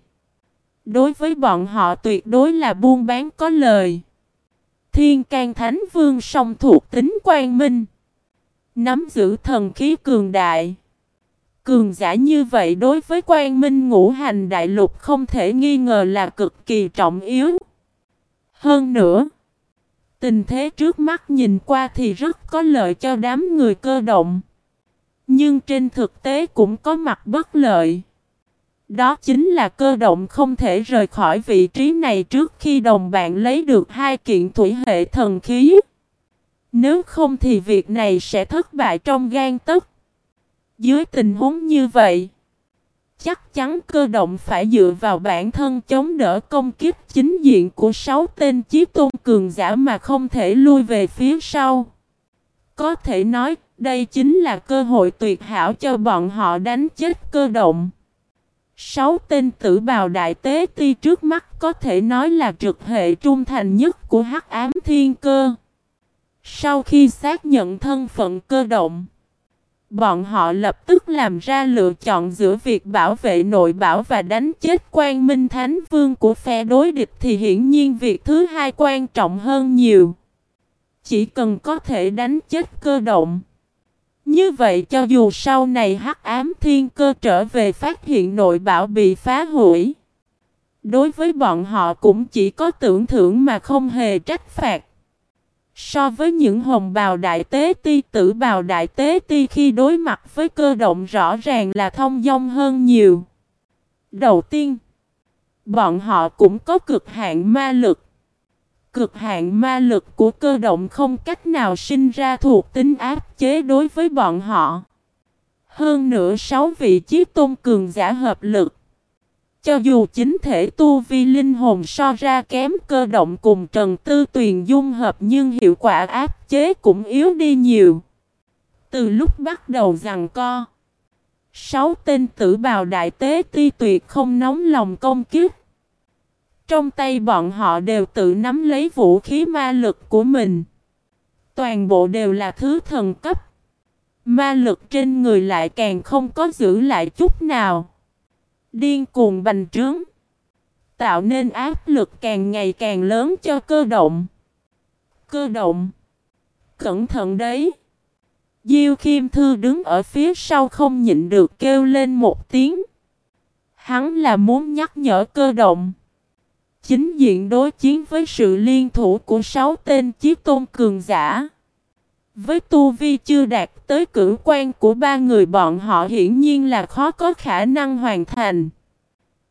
Đối với bọn họ tuyệt đối là buôn bán có lời. Thiên can thánh vương song thuộc tính quang minh. Nắm giữ thần khí cường đại. Cường giả như vậy đối với quan minh ngũ hành đại lục không thể nghi ngờ là cực kỳ trọng yếu. Hơn nữa, tình thế trước mắt nhìn qua thì rất có lợi cho đám người cơ động. Nhưng trên thực tế cũng có mặt bất lợi. Đó chính là cơ động không thể rời khỏi vị trí này trước khi đồng bạn lấy được hai kiện thủy hệ thần khí. Nếu không thì việc này sẽ thất bại trong gan tức. Dưới tình huống như vậy, chắc chắn cơ động phải dựa vào bản thân chống đỡ công kích chính diện của sáu tên chí tôn cường giả mà không thể lui về phía sau. Có thể nói, Đây chính là cơ hội tuyệt hảo cho bọn họ đánh chết cơ động. Sáu tên tử bào đại tế ti trước mắt có thể nói là trực hệ trung thành nhất của hắc ám thiên cơ. Sau khi xác nhận thân phận cơ động, bọn họ lập tức làm ra lựa chọn giữa việc bảo vệ nội bảo và đánh chết quan minh thánh vương của phe đối địch thì hiển nhiên việc thứ hai quan trọng hơn nhiều. Chỉ cần có thể đánh chết cơ động. Như vậy cho dù sau này hắc ám thiên cơ trở về phát hiện nội bảo bị phá hủy. Đối với bọn họ cũng chỉ có tưởng thưởng mà không hề trách phạt. So với những hồng bào đại tế ti tử bào đại tế ti khi đối mặt với cơ động rõ ràng là thông dong hơn nhiều. Đầu tiên, bọn họ cũng có cực hạn ma lực. Cực hạn ma lực của cơ động không cách nào sinh ra thuộc tính áp chế đối với bọn họ. Hơn nữa sáu vị chiếc tôn cường giả hợp lực. Cho dù chính thể tu vi linh hồn so ra kém cơ động cùng Trần Tư Tuyền dung hợp nhưng hiệu quả áp chế cũng yếu đi nhiều. Từ lúc bắt đầu rằng co, sáu tên tử bào đại tế ti tuyệt không nóng lòng công kiếp. Trong tay bọn họ đều tự nắm lấy vũ khí ma lực của mình. Toàn bộ đều là thứ thần cấp. Ma lực trên người lại càng không có giữ lại chút nào. Điên cuồng bành trướng. Tạo nên áp lực càng ngày càng lớn cho cơ động. Cơ động. Cẩn thận đấy. Diêu Khiêm Thư đứng ở phía sau không nhịn được kêu lên một tiếng. Hắn là muốn nhắc nhở cơ động. Chính diện đối chiến với sự liên thủ của sáu tên chiếc tôn cường giả. Với tu vi chưa đạt tới cử quan của ba người bọn họ hiển nhiên là khó có khả năng hoàn thành.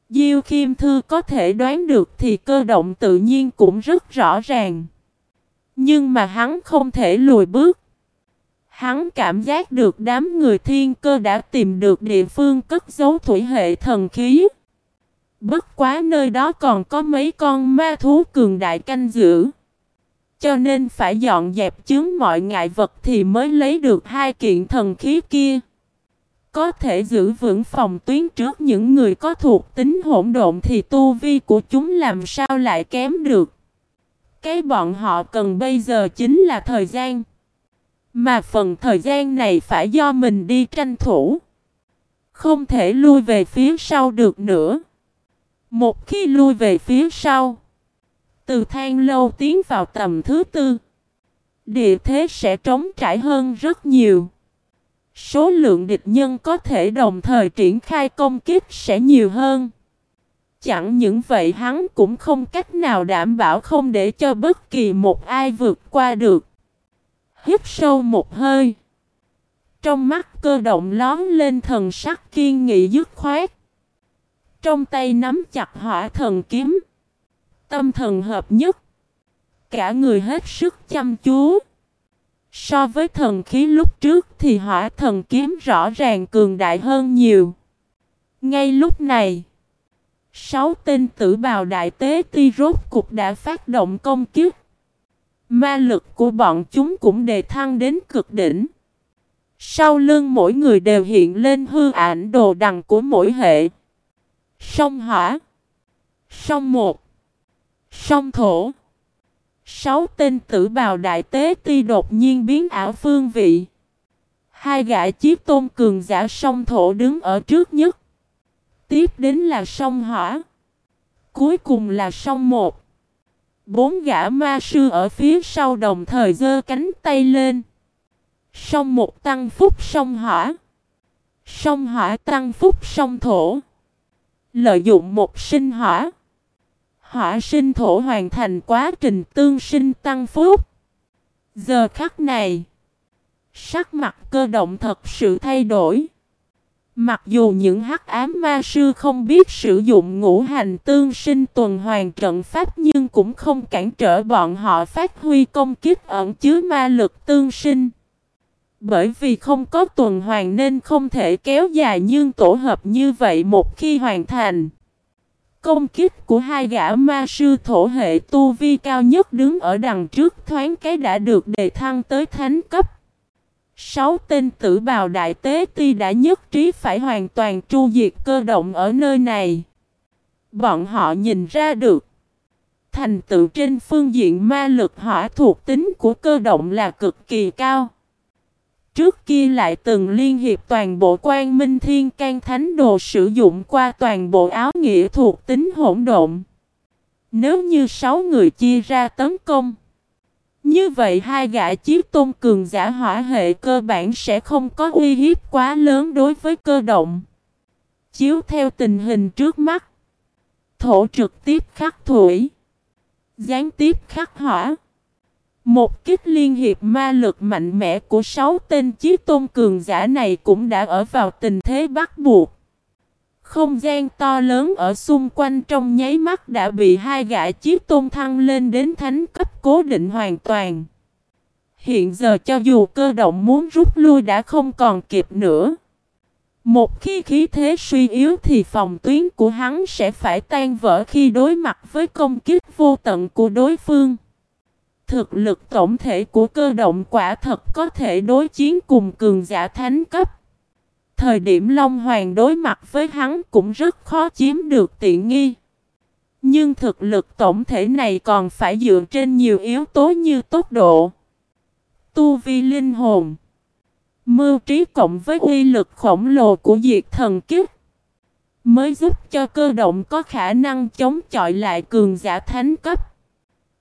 Diêu Khiêm Thư có thể đoán được thì cơ động tự nhiên cũng rất rõ ràng. Nhưng mà hắn không thể lùi bước. Hắn cảm giác được đám người thiên cơ đã tìm được địa phương cất giấu thủy hệ thần khí. Bất quá nơi đó còn có mấy con ma thú cường đại canh giữ. Cho nên phải dọn dẹp chứng mọi ngại vật thì mới lấy được hai kiện thần khí kia. Có thể giữ vững phòng tuyến trước những người có thuộc tính hỗn độn thì tu vi của chúng làm sao lại kém được. Cái bọn họ cần bây giờ chính là thời gian. Mà phần thời gian này phải do mình đi tranh thủ. Không thể lui về phía sau được nữa. Một khi lui về phía sau, từ thang lâu tiến vào tầm thứ tư, địa thế sẽ trống trải hơn rất nhiều. Số lượng địch nhân có thể đồng thời triển khai công kích sẽ nhiều hơn. Chẳng những vậy hắn cũng không cách nào đảm bảo không để cho bất kỳ một ai vượt qua được. Hít sâu một hơi. Trong mắt cơ động lón lên thần sắc kiên nghị dứt khoát. Trong tay nắm chặt hỏa thần kiếm. Tâm thần hợp nhất. Cả người hết sức chăm chú. So với thần khí lúc trước thì hỏa thần kiếm rõ ràng cường đại hơn nhiều. Ngay lúc này, sáu tên tử bào đại tế ti rốt cục đã phát động công kiếp. Ma lực của bọn chúng cũng đề thăng đến cực đỉnh. Sau lưng mỗi người đều hiện lên hư ảnh đồ đằng của mỗi hệ. Sông hỏa. Sông một. Song thổ. Sáu tên tử bào đại tế ti đột nhiên biến ảo phương vị. Hai gã chiếc tôn cường giả Song thổ đứng ở trước nhất. Tiếp đến là Song hỏa. Cuối cùng là Song một. Bốn gã ma sư ở phía sau đồng thời giơ cánh tay lên. Song một tăng phúc Song hỏa. Song hỏa tăng phúc Song thổ. Lợi dụng một sinh hỏa. Hỏa sinh thổ hoàn thành quá trình tương sinh tăng phúc. Giờ khắc này, sắc mặt cơ động thật sự thay đổi. Mặc dù những hắc ám ma sư không biết sử dụng ngũ hành tương sinh tuần hoàn trận pháp nhưng cũng không cản trở bọn họ phát huy công kích ẩn chứa ma lực tương sinh. Bởi vì không có tuần hoàn nên không thể kéo dài nhưng tổ hợp như vậy một khi hoàn thành. Công kích của hai gã ma sư thổ hệ tu vi cao nhất đứng ở đằng trước thoáng cái đã được đề thăng tới thánh cấp. Sáu tên tử bào đại tế ti đã nhất trí phải hoàn toàn tru diệt cơ động ở nơi này. Bọn họ nhìn ra được. Thành tựu trên phương diện ma lực hỏa thuộc tính của cơ động là cực kỳ cao. Trước kia lại từng liên hiệp toàn bộ quan minh thiên can thánh đồ sử dụng qua toàn bộ áo nghĩa thuộc tính hỗn độn. Nếu như sáu người chia ra tấn công. Như vậy hai gã chiếc tôn cường giả hỏa hệ cơ bản sẽ không có uy hiếp quá lớn đối với cơ động. Chiếu theo tình hình trước mắt. Thổ trực tiếp khắc thủy. Gián tiếp khắc hỏa. Một kích liên hiệp ma lực mạnh mẽ của sáu tên chí tôn cường giả này cũng đã ở vào tình thế bắt buộc. Không gian to lớn ở xung quanh trong nháy mắt đã bị hai gã chí tôn thăng lên đến thánh cấp cố định hoàn toàn. Hiện giờ cho dù cơ động muốn rút lui đã không còn kịp nữa. Một khi khí thế suy yếu thì phòng tuyến của hắn sẽ phải tan vỡ khi đối mặt với công kích vô tận của đối phương. Thực lực tổng thể của cơ động quả thật có thể đối chiến cùng cường giả thánh cấp. Thời điểm Long Hoàng đối mặt với hắn cũng rất khó chiếm được tiện nghi. Nhưng thực lực tổng thể này còn phải dựa trên nhiều yếu tố như tốc độ, tu vi linh hồn, mưu trí cộng với uy lực khổng lồ của diệt thần kiếp mới giúp cho cơ động có khả năng chống chọi lại cường giả thánh cấp.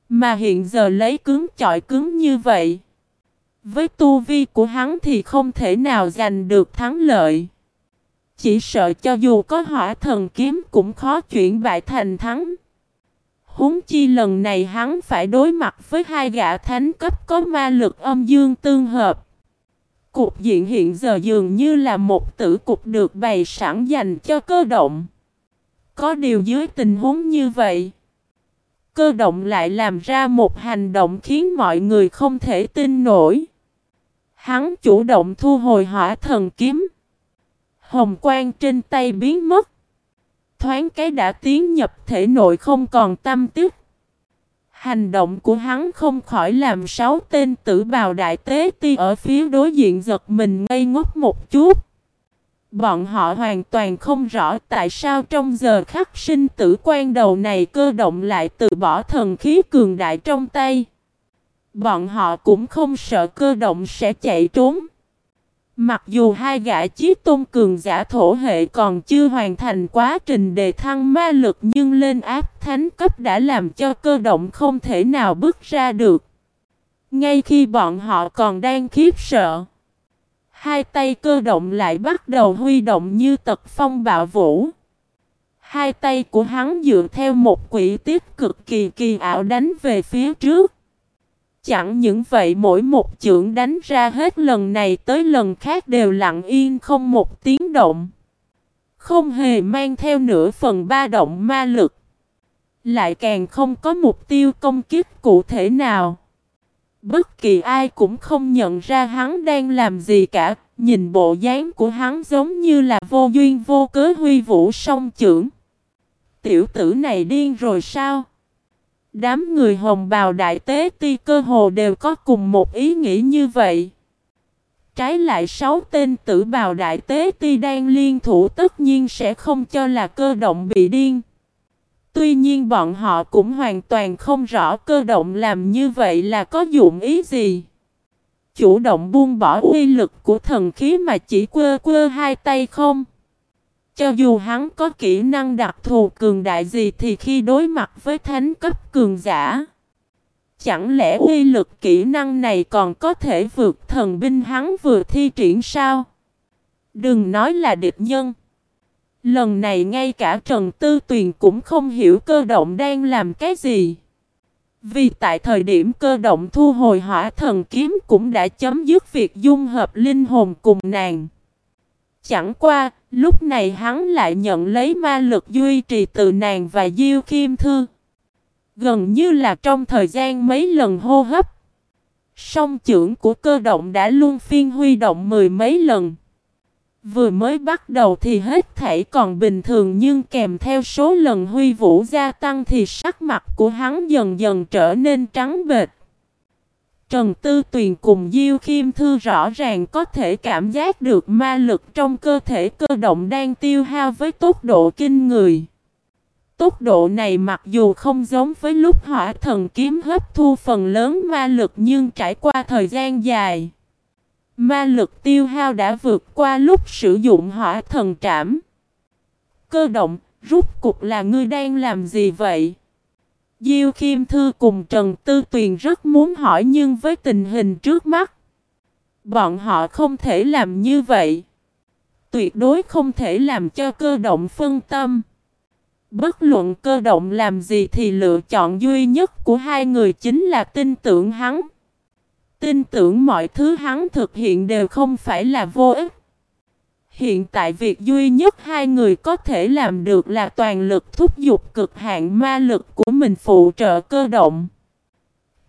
Mà hiện giờ lấy cứng chọi cứng như vậy. Với tu vi của hắn thì không thể nào giành được thắng lợi. Chỉ sợ cho dù có hỏa thần kiếm cũng khó chuyển bại thành thắng. Húng chi lần này hắn phải đối mặt với hai gã thánh cấp có ma lực âm dương tương hợp. Cục diện hiện giờ dường như là một tử cục được bày sẵn dành cho cơ động. Có điều dưới tình huống như vậy, cơ động lại làm ra một hành động khiến mọi người không thể tin nổi. Hắn chủ động thu hồi hỏa thần kiếm. Hồng quang trên tay biến mất. Thoáng cái đã tiến nhập thể nội không còn tâm tức. Hành động của hắn không khỏi làm sáu tên tử bào đại tế ti ở phía đối diện giật mình ngây ngốc một chút. Bọn họ hoàn toàn không rõ tại sao trong giờ khắc sinh tử quan đầu này cơ động lại từ bỏ thần khí cường đại trong tay. Bọn họ cũng không sợ cơ động sẽ chạy trốn. Mặc dù hai gã chí tôn cường giả thổ hệ còn chưa hoàn thành quá trình đề thăng ma lực nhưng lên áp thánh cấp đã làm cho cơ động không thể nào bước ra được. Ngay khi bọn họ còn đang khiếp sợ, hai tay cơ động lại bắt đầu huy động như tật phong bạo vũ. Hai tay của hắn dựa theo một quỹ tiết cực kỳ kỳ ảo đánh về phía trước. Chẳng những vậy, mỗi một chưởng đánh ra hết lần này tới lần khác đều lặng yên không một tiếng động. Không hề mang theo nửa phần ba động ma lực. Lại càng không có mục tiêu công kích cụ thể nào. Bất kỳ ai cũng không nhận ra hắn đang làm gì cả. Nhìn bộ dáng của hắn giống như là vô duyên vô cớ huy vũ song trưởng. Tiểu tử này điên rồi sao? Đám người hồng bào đại tế ti cơ hồ đều có cùng một ý nghĩ như vậy. Trái lại sáu tên tử bào đại tế ti đang liên thủ tất nhiên sẽ không cho là cơ động bị điên. Tuy nhiên bọn họ cũng hoàn toàn không rõ cơ động làm như vậy là có dụng ý gì. Chủ động buông bỏ uy lực của thần khí mà chỉ quơ quơ hai tay không. Cho dù hắn có kỹ năng đặc thù cường đại gì thì khi đối mặt với thánh cấp cường giả, Chẳng lẽ uy lực kỹ năng này còn có thể vượt thần binh hắn vừa thi triển sao? Đừng nói là địch nhân Lần này ngay cả Trần Tư Tuyền cũng không hiểu cơ động đang làm cái gì Vì tại thời điểm cơ động thu hồi hỏa thần kiếm cũng đã chấm dứt việc dung hợp linh hồn cùng nàng Chẳng qua, lúc này hắn lại nhận lấy ma lực duy trì từ nàng và Diêu kim Thư. Gần như là trong thời gian mấy lần hô hấp. Song trưởng của cơ động đã luôn phiên huy động mười mấy lần. Vừa mới bắt đầu thì hết thảy còn bình thường nhưng kèm theo số lần huy vũ gia tăng thì sắc mặt của hắn dần dần trở nên trắng bệch. Trần Tư Tuyền cùng Diêu Khiêm Thư rõ ràng có thể cảm giác được ma lực trong cơ thể cơ động đang tiêu hao với tốc độ kinh người. Tốc độ này mặc dù không giống với lúc hỏa thần kiếm hấp thu phần lớn ma lực nhưng trải qua thời gian dài. Ma lực tiêu hao đã vượt qua lúc sử dụng hỏa thần trảm. Cơ động, rút cục là ngươi đang làm gì vậy? Diêu Khiêm Thư cùng Trần Tư Tuyền rất muốn hỏi nhưng với tình hình trước mắt, bọn họ không thể làm như vậy. Tuyệt đối không thể làm cho cơ động phân tâm. Bất luận cơ động làm gì thì lựa chọn duy nhất của hai người chính là tin tưởng hắn. Tin tưởng mọi thứ hắn thực hiện đều không phải là vô ích. Hiện tại việc duy nhất hai người có thể làm được là toàn lực thúc giục cực hạn ma lực của mình phụ trợ cơ động.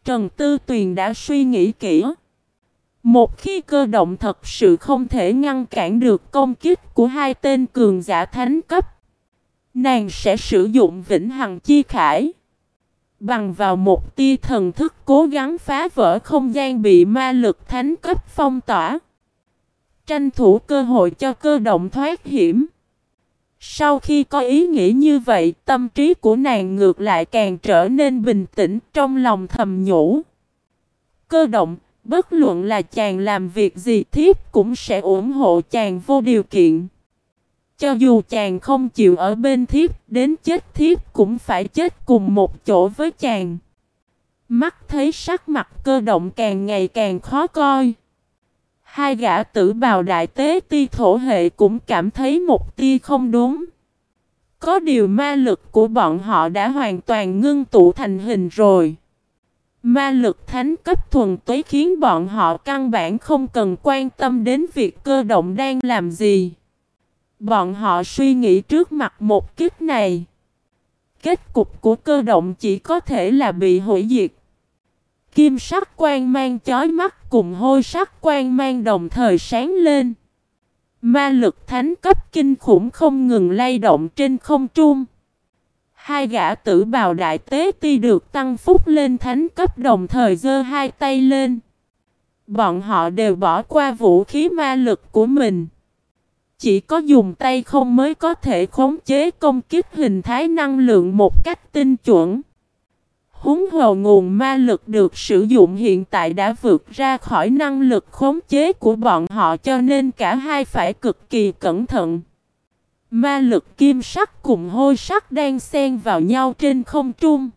Trần Tư Tuyền đã suy nghĩ kỹ. Một khi cơ động thật sự không thể ngăn cản được công kích của hai tên cường giả thánh cấp, nàng sẽ sử dụng vĩnh hằng chi khải. Bằng vào một tia thần thức cố gắng phá vỡ không gian bị ma lực thánh cấp phong tỏa. Tranh thủ cơ hội cho cơ động thoát hiểm. Sau khi có ý nghĩ như vậy, tâm trí của nàng ngược lại càng trở nên bình tĩnh trong lòng thầm nhủ. Cơ động, bất luận là chàng làm việc gì thiếp cũng sẽ ủng hộ chàng vô điều kiện. Cho dù chàng không chịu ở bên thiếp, đến chết thiếp cũng phải chết cùng một chỗ với chàng. Mắt thấy sắc mặt cơ động càng ngày càng khó coi. Hai gã tử bào đại tế ti thổ hệ cũng cảm thấy một tia không đúng. Có điều ma lực của bọn họ đã hoàn toàn ngưng tụ thành hình rồi. Ma lực thánh cấp thuần túy khiến bọn họ căn bản không cần quan tâm đến việc cơ động đang làm gì. Bọn họ suy nghĩ trước mặt một kiếp này. Kết cục của cơ động chỉ có thể là bị hủy diệt. Kim sắc quang mang chói mắt cùng hôi sắc quang mang đồng thời sáng lên. Ma lực thánh cấp kinh khủng không ngừng lay động trên không trung. Hai gã tử bào đại tế ti được tăng phúc lên thánh cấp đồng thời giơ hai tay lên. Bọn họ đều bỏ qua vũ khí ma lực của mình. Chỉ có dùng tay không mới có thể khống chế công kích hình thái năng lượng một cách tinh chuẩn. Húng hồ nguồn ma lực được sử dụng hiện tại đã vượt ra khỏi năng lực khống chế của bọn họ cho nên cả hai phải cực kỳ cẩn thận. Ma lực kim sắc cùng hôi sắc đang xen vào nhau trên không trung.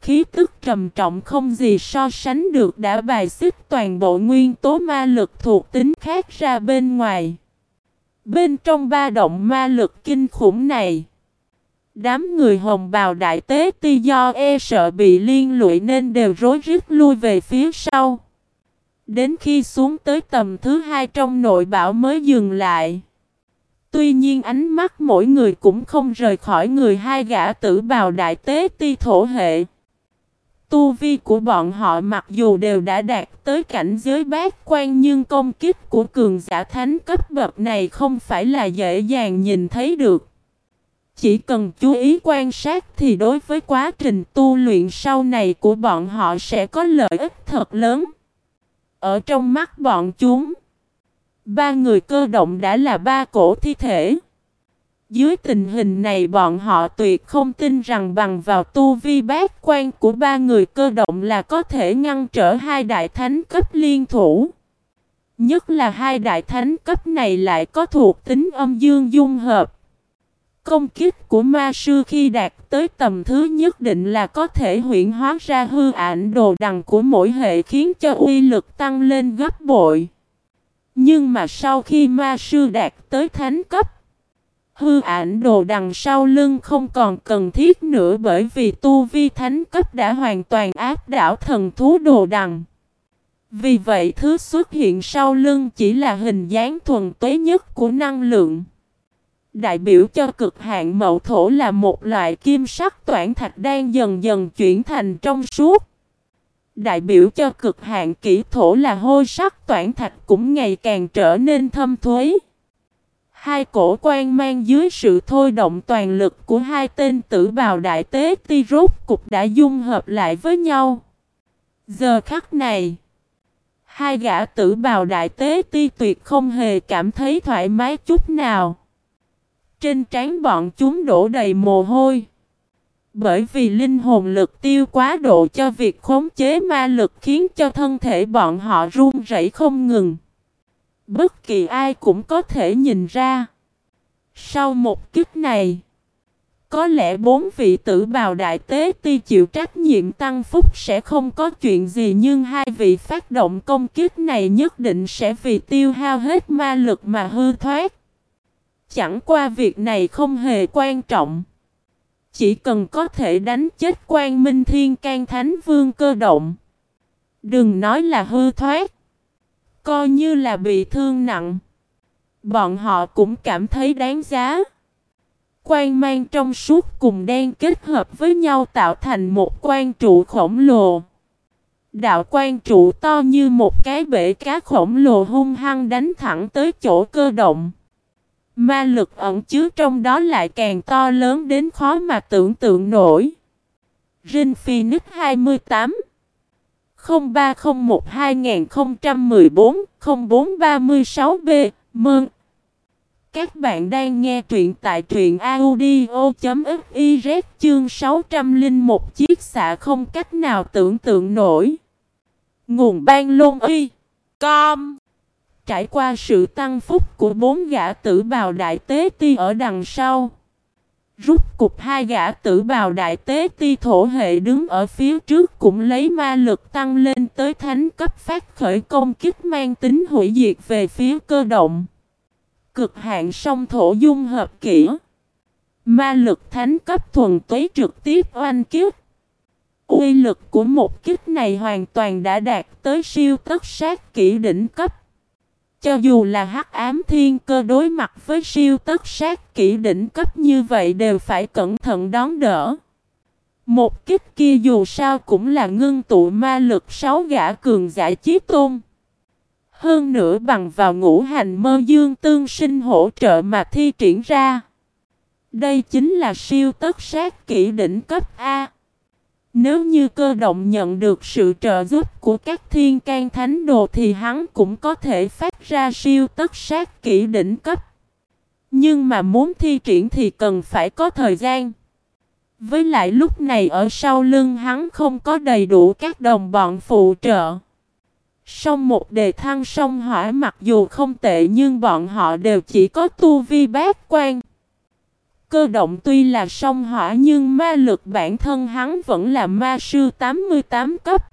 Khí tức trầm trọng không gì so sánh được đã bài xích toàn bộ nguyên tố ma lực thuộc tính khác ra bên ngoài. Bên trong ba động ma lực kinh khủng này, đám người hồng bào đại tế ti do e sợ bị liên lụy nên đều rối rít lui về phía sau. Đến khi xuống tới tầm thứ hai trong nội bảo mới dừng lại. Tuy nhiên ánh mắt mỗi người cũng không rời khỏi người hai gã tử bào đại tế ti thổ hệ. Tu vi của bọn họ mặc dù đều đã đạt tới cảnh giới bát quan nhưng công kích của cường giả thánh cấp bậc này không phải là dễ dàng nhìn thấy được. Chỉ cần chú ý quan sát thì đối với quá trình tu luyện sau này của bọn họ sẽ có lợi ích thật lớn. Ở trong mắt bọn chúng, ba người cơ động đã là ba cổ thi thể. Dưới tình hình này bọn họ tuyệt không tin rằng bằng vào tu vi bát quan của ba người cơ động là có thể ngăn trở hai đại thánh cấp liên thủ. Nhất là hai đại thánh cấp này lại có thuộc tính âm dương dung hợp. Công kích của ma sư khi đạt tới tầm thứ nhất định là có thể huyện hóa ra hư ảnh đồ đằng của mỗi hệ khiến cho uy lực tăng lên gấp bội. Nhưng mà sau khi ma sư đạt tới thánh cấp, Hư ảnh đồ đằng sau lưng không còn cần thiết nữa bởi vì tu vi thánh cấp đã hoàn toàn áp đảo thần thú đồ đằng. Vì vậy thứ xuất hiện sau lưng chỉ là hình dáng thuần tuế nhất của năng lượng. Đại biểu cho cực hạn mậu thổ là một loại kim sắc toản thạch đang dần dần chuyển thành trong suốt. Đại biểu cho cực hạn kỹ thổ là hôi sắc toản thạch cũng ngày càng trở nên thâm thuế. Hai cổ quan mang dưới sự thôi động toàn lực của hai tên tử bào đại tế ti rốt cục đã dung hợp lại với nhau. Giờ khắc này, hai gã tử bào đại tế ti tuyệt không hề cảm thấy thoải mái chút nào. Trên trán bọn chúng đổ đầy mồ hôi. Bởi vì linh hồn lực tiêu quá độ cho việc khống chế ma lực khiến cho thân thể bọn họ run rẩy không ngừng. Bất kỳ ai cũng có thể nhìn ra. Sau một kiếp này, có lẽ bốn vị tử bào đại tế ti chịu trách nhiệm tăng phúc sẽ không có chuyện gì nhưng hai vị phát động công kiếp này nhất định sẽ vì tiêu hao hết ma lực mà hư thoát. Chẳng qua việc này không hề quan trọng. Chỉ cần có thể đánh chết quan minh thiên can thánh vương cơ động. Đừng nói là hư thoát. Coi như là bị thương nặng. Bọn họ cũng cảm thấy đáng giá. Quan mang trong suốt cùng đen kết hợp với nhau tạo thành một quan trụ khổng lồ. Đạo quan trụ to như một cái bể cá khổng lồ hung hăng đánh thẳng tới chỗ cơ động. Ma lực ẩn chứa trong đó lại càng to lớn đến khó mà tưởng tượng nổi. Rin Phoenix 28 0301 2014 0436B Mơn Các bạn đang nghe truyện tại truyện audio.fiz chương 601 chiếc xạ không cách nào tưởng tượng nổi. Nguồn ban lôn y Com Trải qua sự tăng phúc của bốn gã tử bào đại tế ti ở đằng sau. Rút cục hai gã tử bào đại tế ti thổ hệ đứng ở phía trước cũng lấy ma lực tăng lên tới thánh cấp phát khởi công kích mang tính hủy diệt về phía cơ động. Cực hạn song thổ dung hợp kỹ. Ma lực thánh cấp thuần túy trực tiếp oanh kiếp. Uy lực của một kích này hoàn toàn đã đạt tới siêu tất sát kỹ đỉnh cấp. Cho dù là hắc ám thiên cơ đối mặt với siêu tất sát kỹ đỉnh cấp như vậy đều phải cẩn thận đón đỡ. Một kích kia dù sao cũng là ngưng tụ ma lực sáu gã cường giả chí tôn. Hơn nữa bằng vào ngũ hành mơ dương tương sinh hỗ trợ mà thi triển ra. Đây chính là siêu tất sát kỹ đỉnh cấp A. Nếu như cơ động nhận được sự trợ giúp của các thiên can thánh đồ thì hắn cũng có thể phát ra siêu tất sát kỹ đỉnh cấp. Nhưng mà muốn thi triển thì cần phải có thời gian. Với lại lúc này ở sau lưng hắn không có đầy đủ các đồng bọn phụ trợ. Song một đề thăng sông hỏa mặc dù không tệ nhưng bọn họ đều chỉ có tu vi bát quan. Cơ động tuy là song hỏa nhưng ma lực bản thân hắn vẫn là ma sư 88 cấp.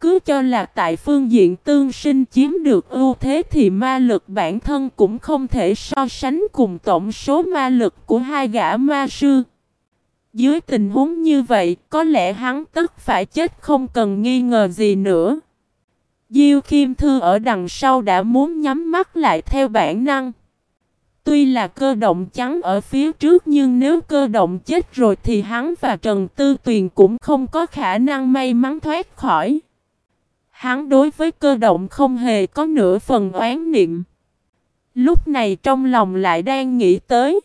Cứ cho là tại phương diện tương sinh chiếm được ưu thế thì ma lực bản thân cũng không thể so sánh cùng tổng số ma lực của hai gã ma sư. Dưới tình huống như vậy, có lẽ hắn tất phải chết không cần nghi ngờ gì nữa. Diêu kim Thư ở đằng sau đã muốn nhắm mắt lại theo bản năng. Tuy là cơ động trắng ở phía trước nhưng nếu cơ động chết rồi thì hắn và Trần Tư Tuyền cũng không có khả năng may mắn thoát khỏi. Hắn đối với cơ động không hề có nửa phần oán niệm. Lúc này trong lòng lại đang nghĩ tới.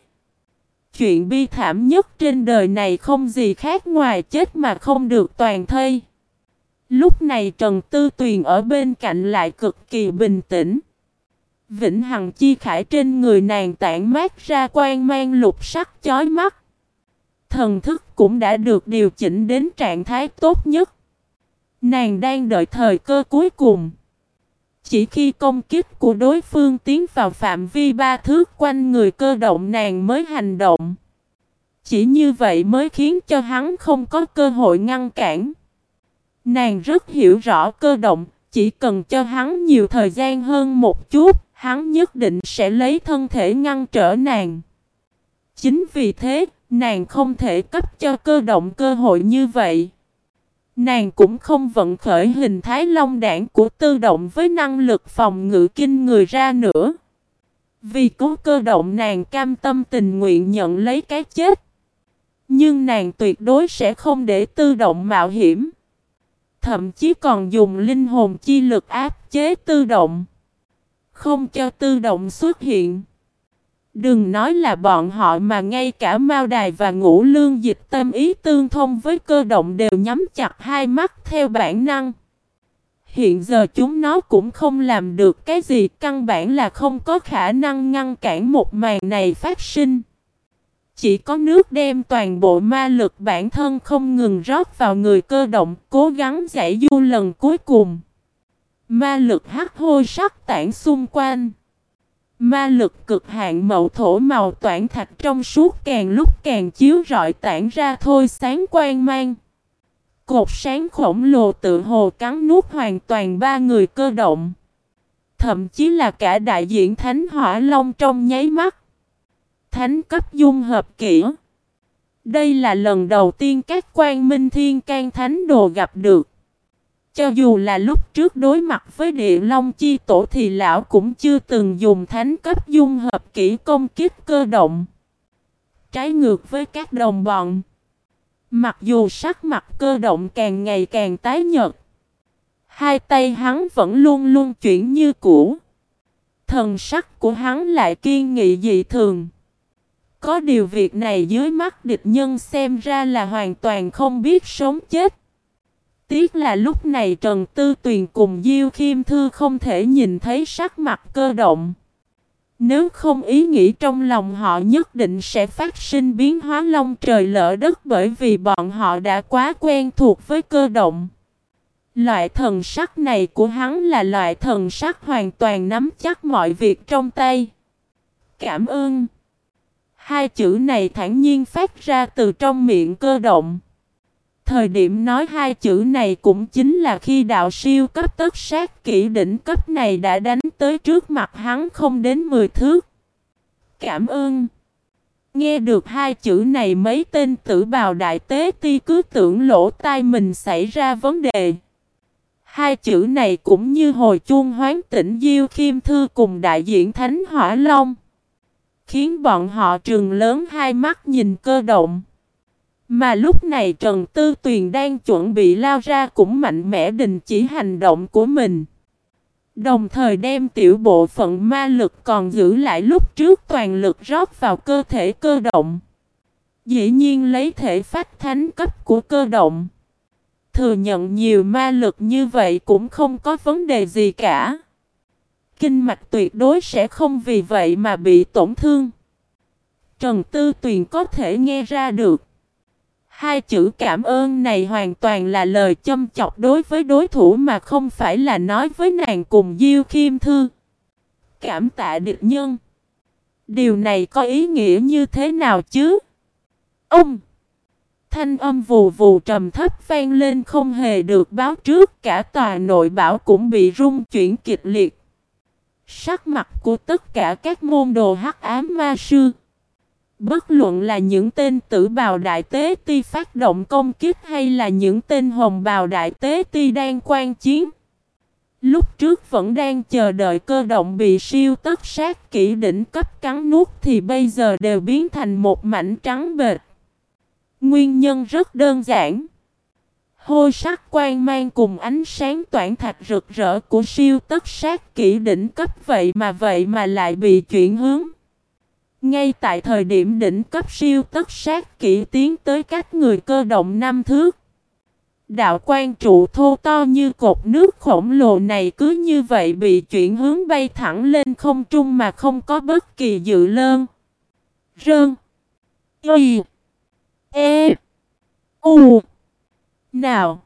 Chuyện bi thảm nhất trên đời này không gì khác ngoài chết mà không được toàn thây. Lúc này Trần Tư Tuyền ở bên cạnh lại cực kỳ bình tĩnh. Vĩnh Hằng chi khải trên người nàng tản mát ra quang mang lục sắc chói mắt. Thần thức cũng đã được điều chỉnh đến trạng thái tốt nhất. Nàng đang đợi thời cơ cuối cùng. Chỉ khi công kích của đối phương tiến vào phạm vi ba thước quanh người cơ động nàng mới hành động. Chỉ như vậy mới khiến cho hắn không có cơ hội ngăn cản. Nàng rất hiểu rõ cơ động, chỉ cần cho hắn nhiều thời gian hơn một chút, hắn nhất định sẽ lấy thân thể ngăn trở nàng. Chính vì thế, nàng không thể cấp cho cơ động cơ hội như vậy. Nàng cũng không vận khởi hình thái long đảng của tư động với năng lực phòng ngự kinh người ra nữa. Vì cố cơ động nàng cam tâm tình nguyện nhận lấy cái chết. Nhưng nàng tuyệt đối sẽ không để tư động mạo hiểm. Thậm chí còn dùng linh hồn chi lực áp chế tư động. Không cho tư động xuất hiện. Đừng nói là bọn họ mà ngay cả Mao Đài và Ngũ Lương Dịch tâm ý tương thông với cơ động đều nhắm chặt hai mắt theo bản năng. Hiện giờ chúng nó cũng không làm được cái gì căn bản là không có khả năng ngăn cản một màn này phát sinh. Chỉ có nước đem toàn bộ ma lực bản thân không ngừng rót vào người cơ động, cố gắng giải du lần cuối cùng. Ma lực hắc hôi sắc tản xung quanh. Ma lực cực hạn mậu thổ màu toản thạch trong suốt càng lúc càng chiếu rọi tản ra thôi sáng quang mang. Cột sáng khổng lồ tự hồ cắn nuốt hoàn toàn ba người cơ động. Thậm chí là cả đại diện Thánh Hỏa Long trong nháy mắt. Thánh cấp dung hợp kỹ. Đây là lần đầu tiên các quan minh thiên can thánh đồ gặp được. Cho dù là lúc trước đối mặt với địa long chi tổ thì lão cũng chưa từng dùng thánh cấp dung hợp kỹ công kích cơ động. Trái ngược với các đồng bọn. Mặc dù sắc mặt cơ động càng ngày càng tái nhợt. Hai tay hắn vẫn luôn luôn chuyển như cũ. Thần sắc của hắn lại kiên nghị dị thường. Có điều việc này dưới mắt địch nhân xem ra là hoàn toàn không biết sống chết. Tiếc là lúc này Trần Tư Tuyền cùng Diêu Khiêm Thư không thể nhìn thấy sắc mặt cơ động. Nếu không ý nghĩ trong lòng họ nhất định sẽ phát sinh biến hóa long trời lỡ đất bởi vì bọn họ đã quá quen thuộc với cơ động. Loại thần sắc này của hắn là loại thần sắc hoàn toàn nắm chắc mọi việc trong tay. Cảm ơn. Hai chữ này thản nhiên phát ra từ trong miệng cơ động. Thời điểm nói hai chữ này cũng chính là khi đạo siêu cấp tất sát kỹ đỉnh cấp này đã đánh tới trước mặt hắn không đến 10 thước. Cảm ơn. Nghe được hai chữ này mấy tên tử bào đại tế ti cứ tưởng lỗ tai mình xảy ra vấn đề. Hai chữ này cũng như hồi chuông hoán tỉnh Diêu Khiêm Thư cùng đại diện Thánh Hỏa Long. Khiến bọn họ trừng lớn hai mắt nhìn cơ động. Mà lúc này Trần Tư Tuyền đang chuẩn bị lao ra cũng mạnh mẽ đình chỉ hành động của mình. Đồng thời đem tiểu bộ phận ma lực còn giữ lại lúc trước toàn lực rót vào cơ thể cơ động. Dĩ nhiên lấy thể phát thánh cấp của cơ động. Thừa nhận nhiều ma lực như vậy cũng không có vấn đề gì cả. Kinh mạch tuyệt đối sẽ không vì vậy mà bị tổn thương. Trần Tư Tuyền có thể nghe ra được. Hai chữ cảm ơn này hoàn toàn là lời châm chọc đối với đối thủ mà không phải là nói với nàng cùng Diêu Khiêm Thư. Cảm tạ địch nhân. Điều này có ý nghĩa như thế nào chứ? Ông! Thanh âm vù vù trầm thấp vang lên không hề được báo trước, cả tòa nội bảo cũng bị rung chuyển kịch liệt. Sắc mặt của tất cả các môn đồ hắc ám ma sư Bất luận là những tên tử bào đại tế ti phát động công kích hay là những tên hồng bào đại tế ti đang quan chiến. Lúc trước vẫn đang chờ đợi cơ động bị siêu tất sát kỹ đỉnh cấp cắn nuốt thì bây giờ đều biến thành một mảnh trắng bệt. Nguyên nhân rất đơn giản. Hôi sắc quang mang cùng ánh sáng toản thạch rực rỡ của siêu tất sát kỹ đỉnh cấp vậy mà vậy mà lại bị chuyển hướng. Ngay tại thời điểm đỉnh cấp siêu tất sát kỹ tiến tới cách người cơ động năm thước. Đạo quan trụ thô to như cột nước khổng lồ này cứ như vậy bị chuyển hướng bay thẳng lên không trung mà không có bất kỳ dự lơn. Rơn. Y. E. U. Nào.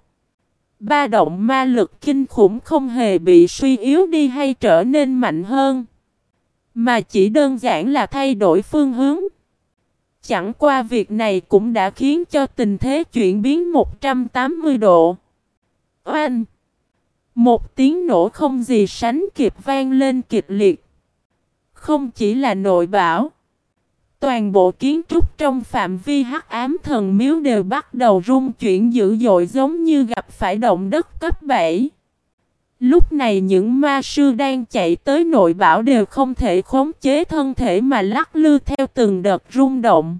Ba động ma lực kinh khủng không hề bị suy yếu đi hay trở nên mạnh hơn. Mà chỉ đơn giản là thay đổi phương hướng. Chẳng qua việc này cũng đã khiến cho tình thế chuyển biến 180 độ. Oanh! Một tiếng nổ không gì sánh kịp vang lên kịch liệt. Không chỉ là nội bảo. Toàn bộ kiến trúc trong phạm vi hắc ám thần miếu đều bắt đầu rung chuyển dữ dội giống như gặp phải động đất cấp 7. Lúc này những ma sư đang chạy tới nội bảo đều không thể khống chế thân thể mà lắc lư theo từng đợt rung động.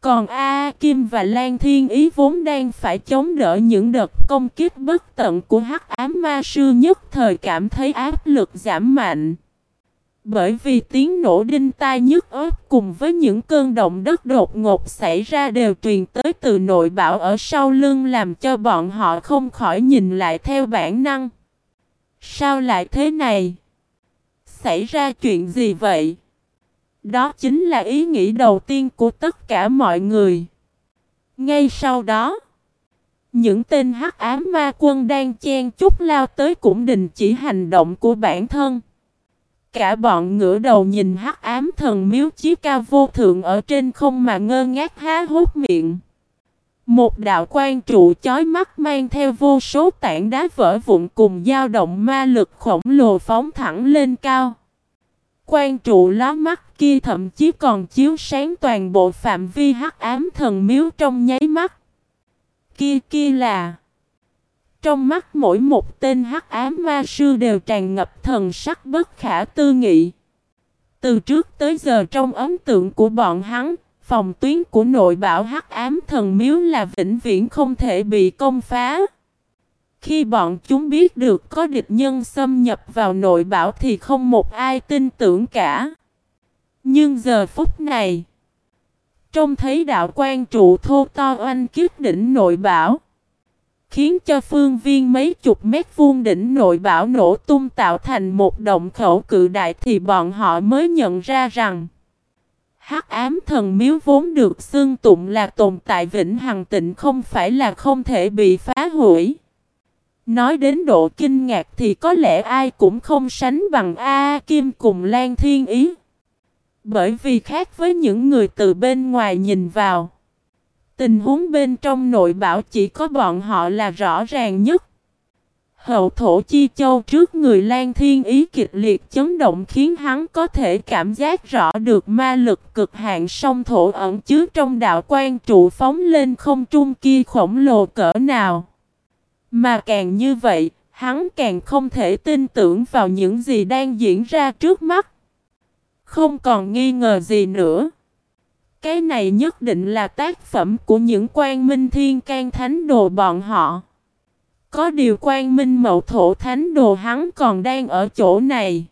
Còn A, Kim và Lan Thiên Ý vốn đang phải chống đỡ những đợt công kích bất tận của hắc ám ma sư nhất thời cảm thấy áp lực giảm mạnh. Bởi vì tiếng nổ đinh tai nhức ớt cùng với những cơn động đất đột ngột xảy ra đều truyền tới từ nội bão ở sau lưng làm cho bọn họ không khỏi nhìn lại theo bản năng. Sao lại thế này? Xảy ra chuyện gì vậy? Đó chính là ý nghĩ đầu tiên của tất cả mọi người. Ngay sau đó, những tên hắc ám ma quân đang chen chúc lao tới cũng đình chỉ hành động của bản thân. Cả bọn ngửa đầu nhìn hắc ám thần miếu chí cao vô thượng ở trên không mà ngơ ngác há hốt miệng. Một đạo quan trụ chói mắt mang theo vô số tảng đá vỡ vụn cùng dao động ma lực khổng lồ phóng thẳng lên cao. Quan trụ ló mắt kia thậm chí còn chiếu sáng toàn bộ phạm vi hắc ám thần miếu trong nháy mắt. Kia kia là Trong mắt mỗi một tên hắc ám ma sư đều tràn ngập thần sắc bất khả tư nghị. Từ trước tới giờ trong ấn tượng của bọn hắn, phòng tuyến của nội bảo hắc ám thần miếu là vĩnh viễn không thể bị công phá. Khi bọn chúng biết được có địch nhân xâm nhập vào nội bảo thì không một ai tin tưởng cả. Nhưng giờ phút này, trông thấy đạo quan trụ thô to oanh kiếp đỉnh nội bảo, khiến cho phương viên mấy chục mét vuông đỉnh nội bảo nổ tung tạo thành một động khẩu cự đại thì bọn họ mới nhận ra rằng Hắc ám thần miếu vốn được xưng tụng là tồn tại vĩnh hằng tịnh không phải là không thể bị phá hủy. Nói đến độ kinh ngạc thì có lẽ ai cũng không sánh bằng A, Kim cùng Lan Thiên Ý. Bởi vì khác với những người từ bên ngoài nhìn vào. Tình huống bên trong nội bảo chỉ có bọn họ là rõ ràng nhất. Hậu thổ chi châu trước người Lan Thiên Ý kịch liệt chấn động khiến hắn có thể cảm giác rõ được ma lực cực hạn song thổ ẩn chứa trong đạo quan trụ phóng lên không trung kia khổng lồ cỡ nào. Mà càng như vậy, hắn càng không thể tin tưởng vào những gì đang diễn ra trước mắt. Không còn nghi ngờ gì nữa. Cái này nhất định là tác phẩm của những quan minh thiên can thánh đồ bọn họ. Có điều quan minh mậu thổ thánh đồ hắn còn đang ở chỗ này.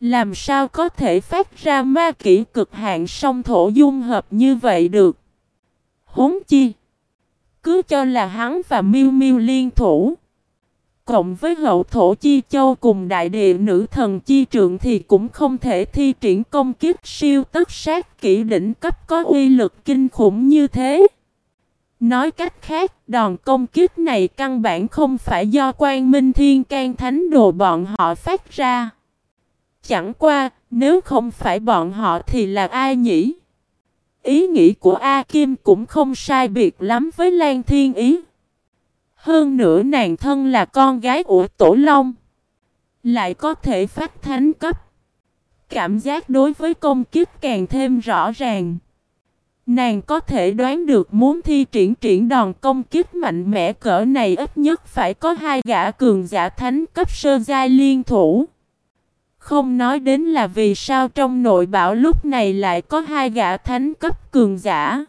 Làm sao có thể phát ra ma kỹ cực hạn song thổ dung hợp như vậy được? Huống chi? Cứ cho là hắn và miêu miêu liên thủ. Cộng với hậu thổ chi châu cùng đại địa nữ thần chi trượng thì cũng không thể thi triển công kiếp siêu tất sát kỹ đỉnh cấp có uy lực kinh khủng như thế. Nói cách khác, đòn công kiếp này căn bản không phải do quan minh thiên can thánh đồ bọn họ phát ra. Chẳng qua, nếu không phải bọn họ thì là ai nhỉ? Ý nghĩ của A Kim cũng không sai biệt lắm với Lan Thiên Ý. Hơn nữa nàng thân là con gái của Tổ Long. Lại có thể phát thánh cấp. Cảm giác đối với công kiếp càng thêm rõ ràng. Nàng có thể đoán được muốn thi triển triển đòn công kích mạnh mẽ cỡ này ít nhất phải có hai gã cường giả thánh cấp sơ giai liên thủ. Không nói đến là vì sao trong nội bảo lúc này lại có hai gã thánh cấp cường giả.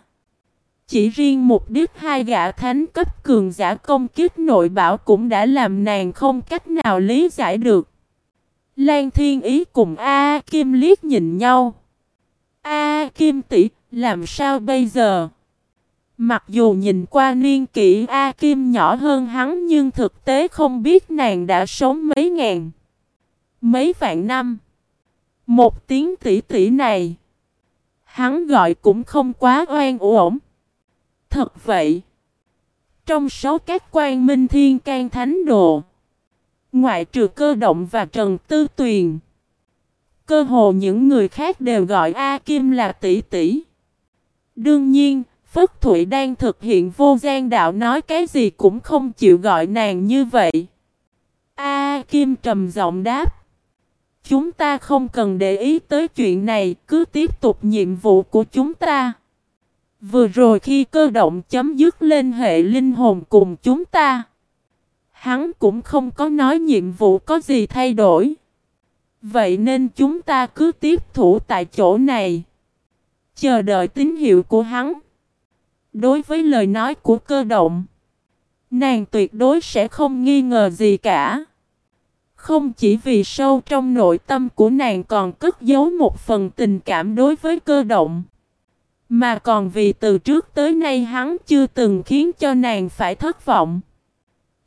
Chỉ riêng mục đích hai gã thánh cấp cường giả công kích nội bảo cũng đã làm nàng không cách nào lý giải được. Lan Thiên Ý cùng A Kim liếc nhìn nhau. Kim tỷ, làm sao bây giờ? Mặc dù nhìn qua niên kỷ A Kim nhỏ hơn hắn nhưng thực tế không biết nàng đã sống mấy ngàn. Mấy vạn năm. Một tiếng tỷ tỷ này. Hắn gọi cũng không quá oan uổng. Thật vậy. Trong số các quan minh thiên can thánh đồ. Ngoại trừ cơ động và Trần Tư Tuyền. Cơ hồ những người khác đều gọi A Kim là tỷ tỷ. Đương nhiên, Phất Thụy đang thực hiện vô gian đạo nói cái gì cũng không chịu gọi nàng như vậy. A Kim trầm giọng đáp. Chúng ta không cần để ý tới chuyện này, cứ tiếp tục nhiệm vụ của chúng ta. Vừa rồi khi cơ động chấm dứt lên hệ linh hồn cùng chúng ta, hắn cũng không có nói nhiệm vụ có gì thay đổi. Vậy nên chúng ta cứ tiếp thủ tại chỗ này, chờ đợi tín hiệu của hắn. Đối với lời nói của cơ động, nàng tuyệt đối sẽ không nghi ngờ gì cả. Không chỉ vì sâu trong nội tâm của nàng còn cất giấu một phần tình cảm đối với cơ động. Mà còn vì từ trước tới nay hắn chưa từng khiến cho nàng phải thất vọng.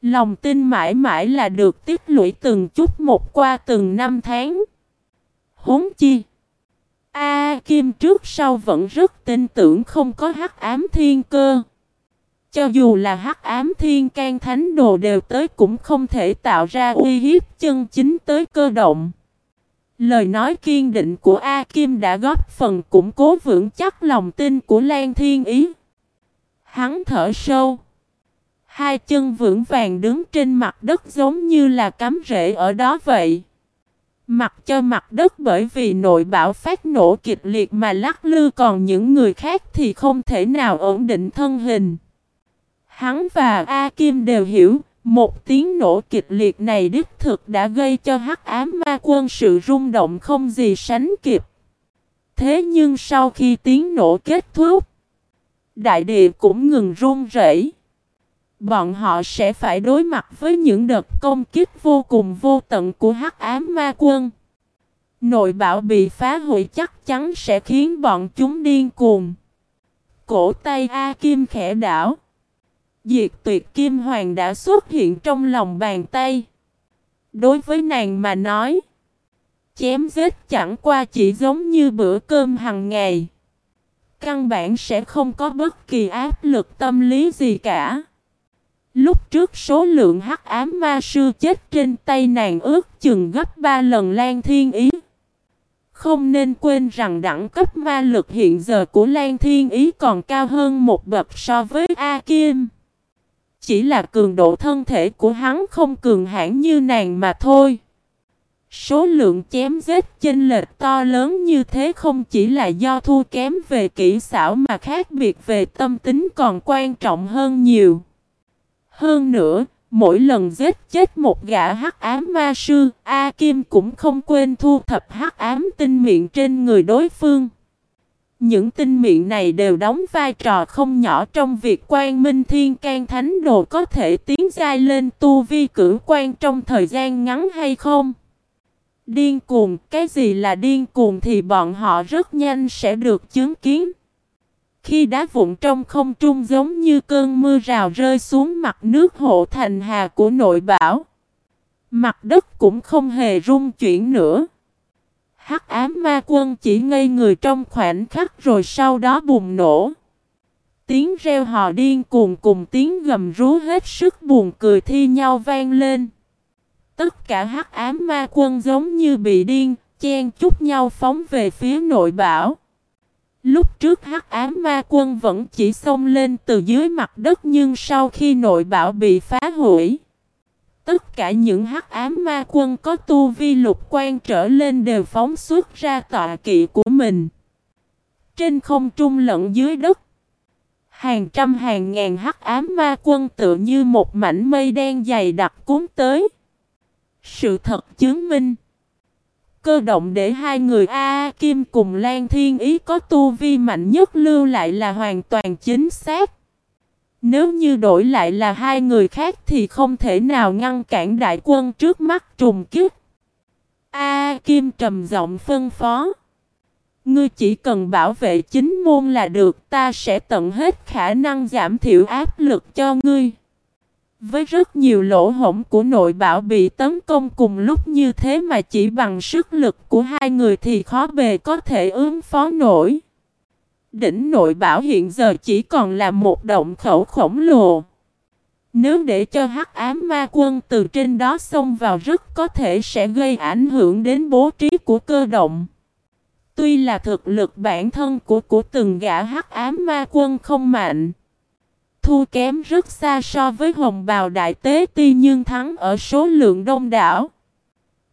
Lòng tin mãi mãi là được tích lũy từng chút một qua từng năm tháng. Huống chi. A Kim trước sau vẫn rất tin tưởng không có hắc ám thiên cơ. Cho dù là hắc ám thiên can thánh đồ đều tới cũng không thể tạo ra uy hiếp chân chính tới cơ động. Lời nói kiên định của A Kim đã góp phần củng cố vững chắc lòng tin của Lan Thiên Ý. Hắn thở sâu. Hai chân vững vàng đứng trên mặt đất giống như là cắm rễ ở đó vậy. Mặc cho mặt đất bởi vì nội bão phát nổ kịch liệt mà lắc lư còn những người khác thì không thể nào ổn định thân hình. Hắn và A Kim đều hiểu, một tiếng nổ kịch liệt này đích thực đã gây cho hắc ám ma quân sự rung động không gì sánh kịp. Thế nhưng sau khi tiếng nổ kết thúc, đại địa cũng ngừng rung rẩy. Bọn họ sẽ phải đối mặt với những đợt công kích vô cùng vô tận của hắc ám ma quân. Nội bạo bị phá hủy chắc chắn sẽ khiến bọn chúng điên cuồng. Cổ tay A Kim khẽ đảo. Diệt tuyệt Kim Hoàng đã xuất hiện trong lòng bàn tay. Đối với nàng mà nói, chém giết chẳng qua chỉ giống như bữa cơm hàng ngày. Căn bản sẽ không có bất kỳ áp lực tâm lý gì cả. Lúc trước số lượng hắc ám ma sư chết trên tay nàng ước chừng gấp 3 lần Lan Thiên Ý. Không nên quên rằng đẳng cấp ma lực hiện giờ của Lan Thiên Ý còn cao hơn một bậc so với A Kim. Chỉ là cường độ thân thể của hắn không cường hãn như nàng mà thôi. Số lượng chém giết chênh lệch to lớn như thế không chỉ là do thua kém về kỹ xảo mà khác biệt về tâm tính còn quan trọng hơn nhiều. Hơn nữa, mỗi lần giết chết một gã hắc ám ma sư, A Kim cũng không quên thu thập hắc ám tinh miệng trên người đối phương. Những tinh miệng này đều đóng vai trò không nhỏ trong việc quan minh thiên can thánh đồ có thể tiến giai lên tu vi cử quan trong thời gian ngắn hay không. Điên cuồng, cái gì là điên cuồng thì bọn họ rất nhanh sẽ được chứng kiến. Khi đá vụn trong không trung giống như cơn mưa rào rơi xuống mặt nước hộ thành hà của nội bão. Mặt đất cũng không hề rung chuyển nữa. Hắc ám ma quân chỉ ngây người trong khoảnh khắc rồi sau đó bùng nổ. Tiếng reo hò điên cuồng cùng tiếng gầm rú hết sức buồn cười thi nhau vang lên. Tất cả hắc ám ma quân giống như bị điên, chen chúc nhau phóng về phía nội bão. Lúc trước hắc ám ma quân vẫn chỉ xông lên từ dưới mặt đất nhưng sau khi nội bão bị phá hủy, tất cả những hắc ám ma quân có tu vi lục quan trở lên đều phóng xuất ra tọa kỵ của mình. Trên không trung lẫn dưới đất, hàng trăm hàng ngàn hắc ám ma quân tựa như một mảnh mây đen dày đặc cuốn tới. Sự thật chứng minh Cơ động để hai người A, Kim cùng Lan Thiên Ý có tu vi mạnh nhất lưu lại là hoàn toàn chính xác. Nếu như đổi lại là hai người khác thì không thể nào ngăn cản đại quân trước mắt trùng kích. A Kim trầm giọng phân phó. Ngươi chỉ cần bảo vệ chính môn là được ta sẽ tận hết khả năng giảm thiểu áp lực cho ngươi. Với rất nhiều lỗ hổng của nội bảo bị tấn công cùng lúc như thế mà chỉ bằng sức lực của hai người thì khó bề có thể ứng phó nổi. Đỉnh nội bão hiện giờ chỉ còn là một động khẩu khổng lồ. Nếu để cho hắc ám ma quân từ trên đó xông vào rất có thể sẽ gây ảnh hưởng đến bố trí của cơ động. Tuy là thực lực bản thân của của từng gã hắc ám ma quân không mạnh thua kém rất xa so với hồng bào đại tế ti nhưng thắng ở số lượng đông đảo.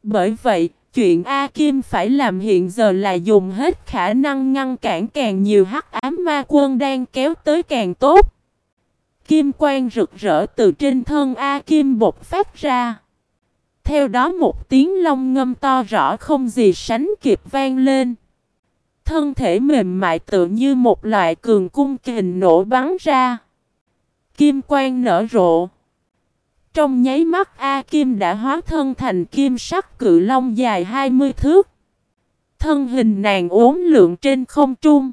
Bởi vậy, chuyện A Kim phải làm hiện giờ là dùng hết khả năng ngăn cản càng nhiều hắc ám ma quân đang kéo tới càng tốt. Kim quang rực rỡ từ trên thân A Kim bột phát ra. Theo đó một tiếng long ngâm to rõ không gì sánh kịp vang lên. Thân thể mềm mại tự như một loại cường cung kình nổ bắn ra. Kim quang nở rộ. trong nháy mắt, A Kim đã hóa thân thành kim sắc cự long dài 20 thước. Thân hình nàng uốn lượn trên không trung.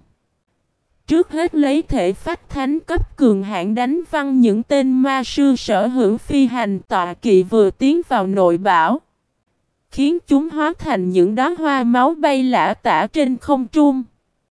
Trước hết lấy thể phách thánh cấp cường hãn đánh văng những tên ma sư sở hữu phi hành tọa kỵ vừa tiến vào nội bảo. Khiến chúng hóa thành những đóa hoa máu bay lả tả trên không trung.